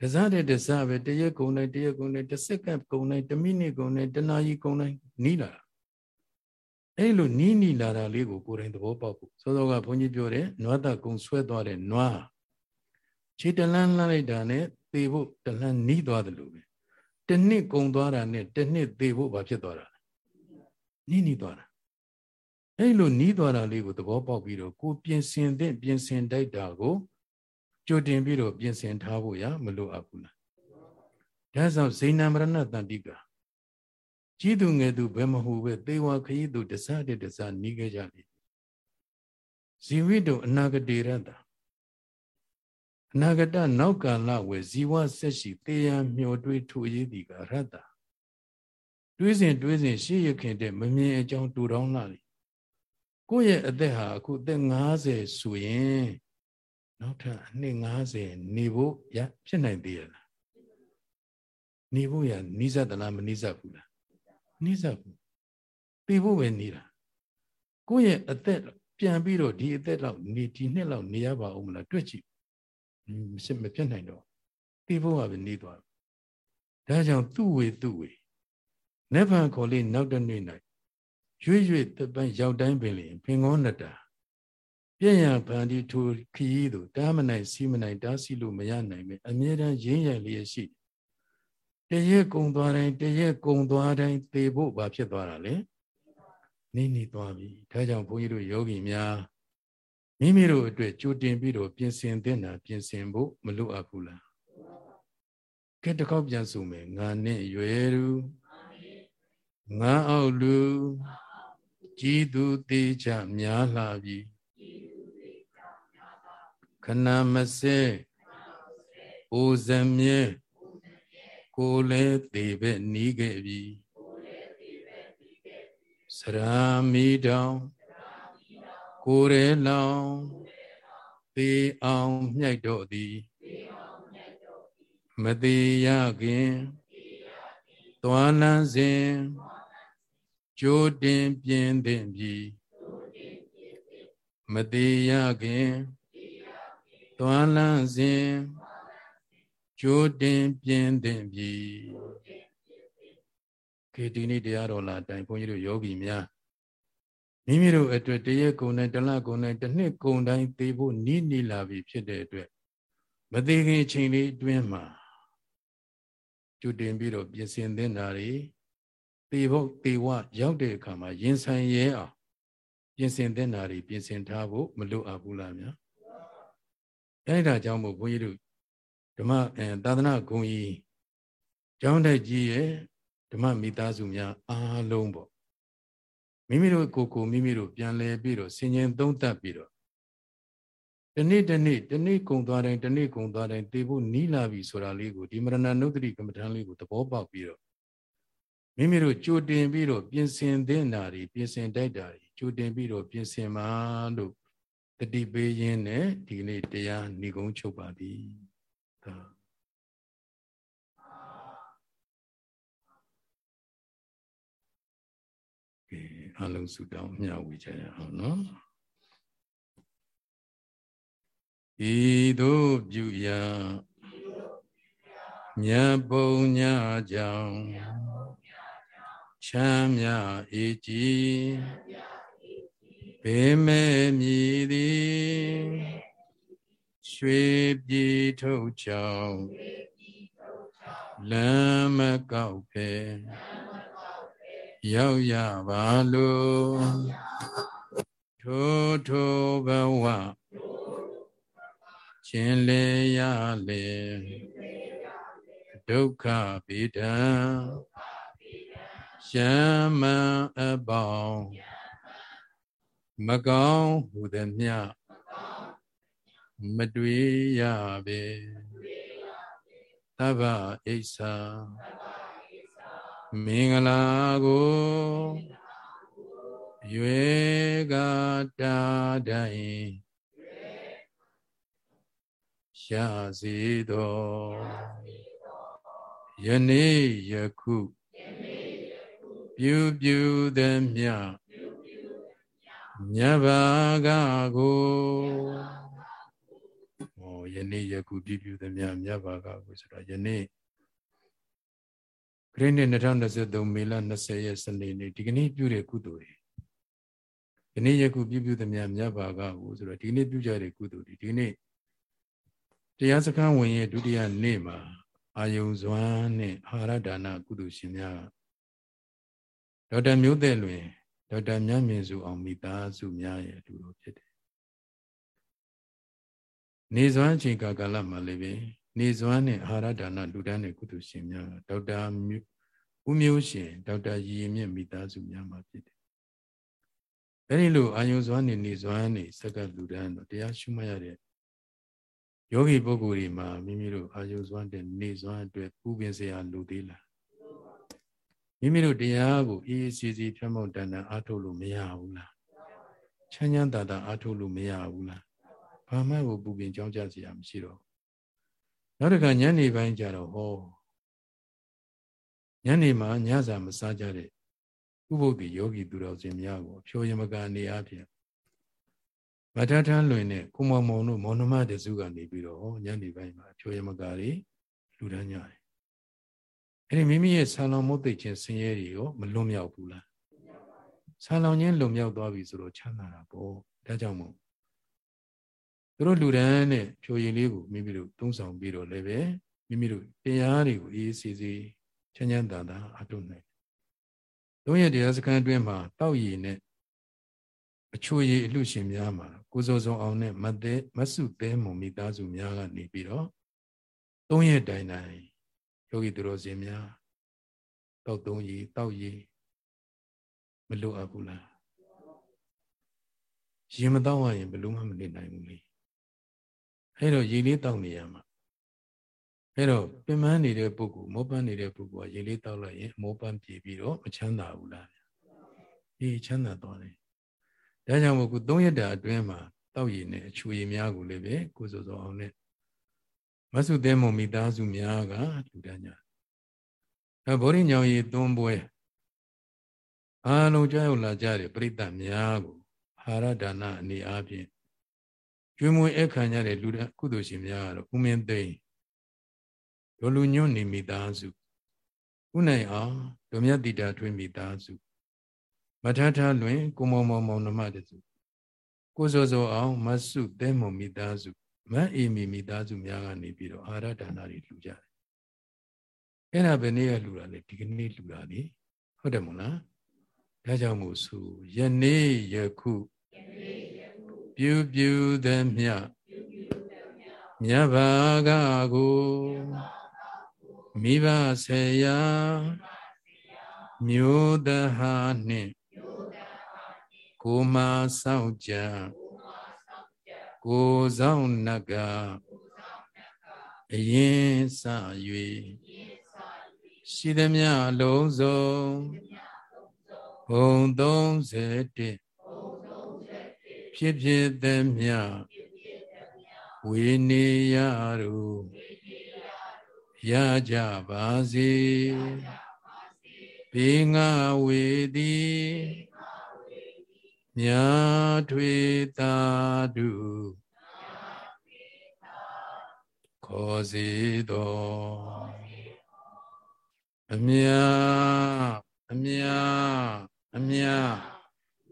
Speaker 1: တစတဲ့တစပဲတရက်ကုန်တိုင်းတရက်ကုန်တိုင်းတစ်စက္ကန့်ကုန်တိုင်းတစ်မိနစ်ကုန်တိုင်းတစ်နာရီကုန်တိုင်းနီးလာအဲ့လိုနီးနီးလာတာလေးကိုကိုယ်တိုင်သဘောပေါက်ဖို့စောစောကဘုန်းကြီးပြောတယ်နွားသားကုံဆွဲသွားတဲ့နွားခြေတလန်းလှမ်းလိုက်တာနဲ့သေဖို့တလန်းနီးသွားတယ်လို့ပဲတနှစ်ကုံသွားတာနဲ့တနှစ်သေဖို့ဘာဖြစ်သွားတာနီးနီးသွားတာအဲ့လိုနီးသွားတာလေးကိုသဘောပေါက်ပြီးတော့ကိုပြင်ဆင်တဲ့ပြင်ဆင်တိုက်တာကို ကြိုတင်ပြီးတော့ပြင်ဆင်ထားဖို့ရမလိုအပ်ဘူးလားဒါကြောင့်ဇိဏမရဏတန်တိကကြီးသူငယ်သူဘယ်မဟုပဲသေဝခရီးသူတစတဲ့တစနီးခဲ့ကြပြီဇီဝိတုအနာဂတေရတ္တအနာဂတနောက်ကာလဝေဇီဝဆက်ရှိတေယံမျောတွေးထိုရေးသည်ကရတ္တတွေးစဉ်တွေးစဉ်ရှေ့ရခင်တဲ့မမြင်အကြောင်းတူတောင်းလာလေကိုယ့်ရဲ့အသက်ဟာအခုအသက်50ဆိုရင် နောက်ထပ်အနှစ်90နေဖို့ရဖြစ်နိုင်သေးရလားနေဖို့ရနိစ္စတလားမနိစ္စဘူးလားနိစ္စဘူးပြီးဖို့ပဲနေတာကိုယ့်ရဲ့အသက်ပြန်ပြီးတော့ဒီအသက်လောက်နေဒီနှစ်လောက်နေရပါဦးမလားတွေ့ကြည့်မရှိမဖြစ်နိုင်တော့ပြီးဖို့ကပဲနေသွားဒါကြောင့်သူ့ဝေသူ့ဝေနဗ္ဗာန်ခေါ်လေးနောက်တနေ့၌ရွေ့ရွေ့တပန်းရောက်တိုင်းပင်လင်ပင်ကောနတာ ပြည့်ရဗန္ဒီထိုခရီးတို့တားမနိုင်စီမနိုင်တားစီလို့မရနိုင်ပဲအမြဲတမ်းရင်းရလျက်ရှိတရက်ကုံသွားတိုင်းတရက်ကုံသွားတိုင်းသေဖို့ဘာဖြစ်သွားတာလဲနေနေသွားပြီဒါကြောင့်ဘုန်းကြီးတို့ယောဂီများမိမိတို့အတွက်ကြိုတင်ပြီးတော့ပြင်ဆင်သင့်တာပြင်ဆင်ဖို့မလိုအပ်ဘူးလားကဲတစ်ခေါက်ပြန်ဆိုမယ်ငါနဲ့ရွယ်သူငါအောက်လူကြီးသူသေးချများလှပြီ ခဏမစဲအိုဇမြဲကိုလည်းသေးပဲနီးခဲ့ပြီစရာမီတောင်ကိုယ်ရဲလောင်သေအောင်မြိုက်တော့သည်မသေးရခင်သွားလန်းစဉ်ကြိုးတင်ပြင်းသင့်ပြီမသေးရခင် သွားလန်းစဉ်ကြိုးတင်ပြင်းသင့်ပြီခေဒီနေ့တရားတော်လာတိုင်ဘုန်းကြီးတို့ယောဂီများမိမိတို့အတွက်တရက်ကုန်တိုင်းတလကုန်တိုင်းတစ်နှစ်ကုန်တိုင်းသိဖို့နီးနီးလာပြီဖြစ်တဲ့အတွက်မသေးခင်အချိန်လေးအတွင်းမှာကြိုတင်ပြီးတော့ပြင်ဆင်သင့်တာတွေသေဖို့သေဝရောက်တဲ့အခါမှာရင်ဆိုင်ရဲအောင်ပြင်ဆင်သင့်တာတွေပြင်ဆင်ထားဖို့မလိုအပ်ဘူးလားဗျာ အဲဒါကြောင့်မို့ဘုန်းကြီးတို့ဓမ္မအဲသာသနာဂုံကြီးကျောင်းတိုက်ကြီးရဲ့ဓမ္မမိသားစုများအားလုံးပေါ့မိမိတို့ကိုယ်ကိုမိမိတို့ပြန်လဲပြီးတော့ဆင်ញင်သုံးသပ်ပြီးတော့တနေ့တနေ့တနေ့ကုံသွားတိုင်းတနေ့ကုံသွားတိုင်းသေဖို့နီးလာပြီဆိုတာလေးကိုဒီမရဏနုဒ္ဒတိကမ္မထံလေးကိုသဘောပေါက်ပြီးတော့မိမိတို့ကြိုတင်ပြီးတော့ပြင်ဆင်သင့်တာတွေပြင်ဆင်တိုက်တာတွေကြိုတင်ပြီးတော့ပြင်ဆင်ပါလို့ တတိပေးရင်းနဲ့ဒီနေ့တရားဏီကုံချုပ်ပါသည်သာကဲအလုံးစုတောင်းမျှဝေကြရအောင်နော်ဤသို့ပြုရာမြတ်ပုံညာကြောင့်ချမ်းမြအေးကြည် ဘေမဲ့မြည်သည်ရွှေပြည်ထုတ်ချောင်းလမ်းမကောက်ဖဲရောက်ရပါလို့ထိုထိုဘဝရှင်လေရလေဒုက္ခပိဒံရှမ်းမအပေါင်း မကောင်းဟူသည်မြမတွေ့ရပေသဗ္ဗဣစ္ဆာမင်္ဂလာကိုရွေကတာတိုင်ရစေတော်ယနေ့ယခုပြုပြုသည်မြ မြတ်ဘာကကိုဟောယနေ့ယခုပြပြသမျှမြတ်ဘာကကိုဆိုတော့ယနေ့ခရစ်နှစ်2023မေလ20ရက်စနေနေ့ဒီကနေ့ပြုတဲ့ကုသိုလ်တွေဒီနေ့ယခုပြပြသမျှမြတ်ဘာကကိုဆိုတော့ဒီနေ့ပြုကြတဲ့ကုသိုလ်တွေဒီနေ့တရားစခန်းဝင်ရဲ့ဒုတိယနေ့မှာအာယုံဇွမ်းနဲ့အာရဒါနကုသိုလ်ရှင်များဒေါက်တာမျိုးတဲ့လွင် ဒေါက်တာမြတ်မြင့်စုအောင်မိသားစုများရဲ့အတူတူဖြစ်တယ်။နေစွမ်းအချိန်ကာလမှာလည်းပဲနေစွမ်းနဲ့အာရဒါနလူတန်းတဲ့ကုသိုလ်ရှင်များဒေါက်တာဦးမျိုးရှင်ဒေါက်တာရည်မြင့်မိသားစုများမှာဖြစ်တယ်။အဲဒီလိုအာယုံစွမ်းနဲ့နေစွမ်းနဲ့စက္ကလူတန်းတော့တရားရှုမှတ်ရတဲ့ယောဂီပုဂ္ဂိုလ်တွေမှာမိမိတို့အာယုစွမ်းတဲ့နေစွမ်းအတွက်ပူပင်စရာလိုသေးလား မိမိတို့တရားကိုအေးအေးဆေးဆေးဖြတ်မောက်တန်တန်အားထုတ်လို့မရဘူးလားချမ်းချမ်းသာသာအားထုတ်လို့မရဘူးလားဘာမှကိုပူပင်ကြောင်းကြစရာမရှိတော့နောက်တစ်ခါညနေပိုင်းကျတော့ဟောညနေမှာညစာမစားကြတဲ့ဥပုပ်တိယောဂီသူတော်စင်များကိုဖြိုရမကနေအဖြစ်မထထန်းလွင်နဲ့ကိုမောင်မောင်တို့မောင်နှမတစုကနေပြီးတော့ညနေပိုင်းမှာဖြိုရမကာတွေလူတန်းကြတယ် အဲ့ဒီမိမိရဲ့ဆာလောင်မုတ်သိခြင်းဆင်းရဲတွေရောမလွတ်မြောက်ဘူးလားဆာလောင်ခြင်းလွတ်မြောက်သွားပြီဆိုတော့ချမ်းသာတာပေါ့ဒါကြောင့်မို့သူတို့လူတန်းနဲ့ဖြိုရင်လေးကိုမိမိတို့သုံးဆောင်ပြီးတော့လည်းပဲမိမိတို့တရားတွေကိုအေးအေးဆေးဆေးချမ်းချမ်းသာသာအထုနိုင်။သုံးရတရားစခန်းအတွင်းမှာတောက်ရည်နဲ့အချိုရည်အလှရှင်များမှာကိုစောစောအောင်နဲ့မသက်မဆုသဲမုံမိသားစုများကနေပြီးတော့သုံးရတိုင်တိုင် ယောဂီသူတော်စင်များတောက်သုံးရည်တောက်ရည်မလိုအပ်ဘူးလားရင်မတောက်ရရင်ဘယ်လိုမှမနေနိုင်ဘူးလေအဲ့တော့ရေလေးတောက်နေရမှာအဲ့တော့ပင်ပန်းနေတဲ့ပုဂ္ဂိုလ်မောပန်းနေတဲ့ပုဂ္ဂိုလ်ကရေလေးတောက်လိုက်ရင်မောပန်းပြေပြီးတော့မချမ်းသာဘူးလားအေးချမ်းသာသွားတယ်ဒါကြောင့်မို့ခု၃ရက်တာအတွင်းမှာတောက်ရည်နဲ့အချူရည်များကိုလည်းပဲကိုစိုးစောအောင်နဲ့ မဆုသဲမုံမိသားစုများကလူတန်းကြအဲဗောဓိညောင်ရည်သွန်းပွဲအားလုံးကြောက်ရောက်လာကြတဲ့ပြိတ္တများကိုဟာရဒါနအနေအားဖြင့်ကျွေးမွေးအခမ်းကြတဲ့လူကုသိုလ်ရှင်များကတော့ဥမင်းသိန်းဒေါ်လူညွန့်နေမိသားစုဥနိုင်အောင်ဒုမြတ်တိတာထွေးမိသားစုမထထလွင်ကိုမောမောမောနမတစုကိုစောစောအောင်မဆုသဲမုံမိသားစု မအေမီမိသားစုများကနေပြီးတော့အာရဒါနာတွေလှူကြတယ်အဲ့ဒါဘယ်နေ့ကလှူတာလဲဒီကနေ့လှူတာလေဟုတ်တယ်မို့လားဒါကြောင့်မို့ဆိုယနေ့ယခုပြုပြုသမျှမြတ်ဘာကကိုမိဘဆေယမျိုးတဟာနှင့်ကိုမာစောင့်ကြ ကိုဆောင်နတ်ကအရင်စ၍ရှိသမျှလုံးစုံဘုံ31ဖြစ်ဖြစ်သမျှဝေနေရတို့ရကြပါစေဘေငါဝေသည် မြာထွေတာတုခေါ်စေတော်အမြအမြအမြ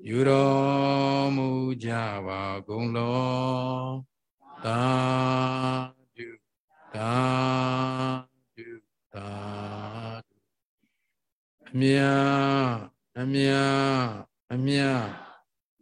Speaker 1: ယူတော်မူကြပါကုန်လောသာဓုသာဓုသာဓုအမြအမြအမြ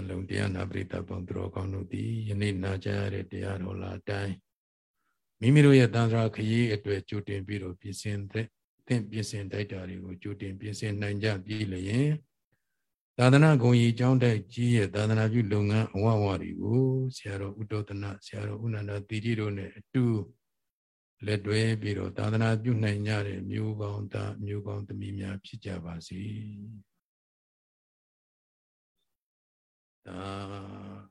Speaker 1: အလုံးတရားနာပရိသတ်ပေါင်းသူတော်ကောင်းတို့သည်ယနေ့နာကြားရတဲ့တရားတော်လာတိုင်းမိမိတို့ရဲ့တန်ត្រာခရီးအတွေ့ကြိုတင်ပြီးတော့ပြင်ဆင်တဲ့သင်ပြင်ဆင်တိုက်တာတွေကိုကြိုတင်ပြင်ဆင်နိုင်ကြပြီလျင်သာသနာဂုဏ်ကြီးကျောင်းတိုက်ကြီးရဲ့သာသနာပြုလုပ်ငန်းအဝဝတွေကိုဆရာတော်ဥဒ္ဒတနာဆရာတော်ဥနန္ဒသီတိတို့နဲ့အတူလက်တွဲပြီးတော့သာသနာပြုနိုင်ကြတဲ့မျိုးကောင်းသားမျိုးကောင်းသမီးများဖြစ်ကြပါစေ။ Uh,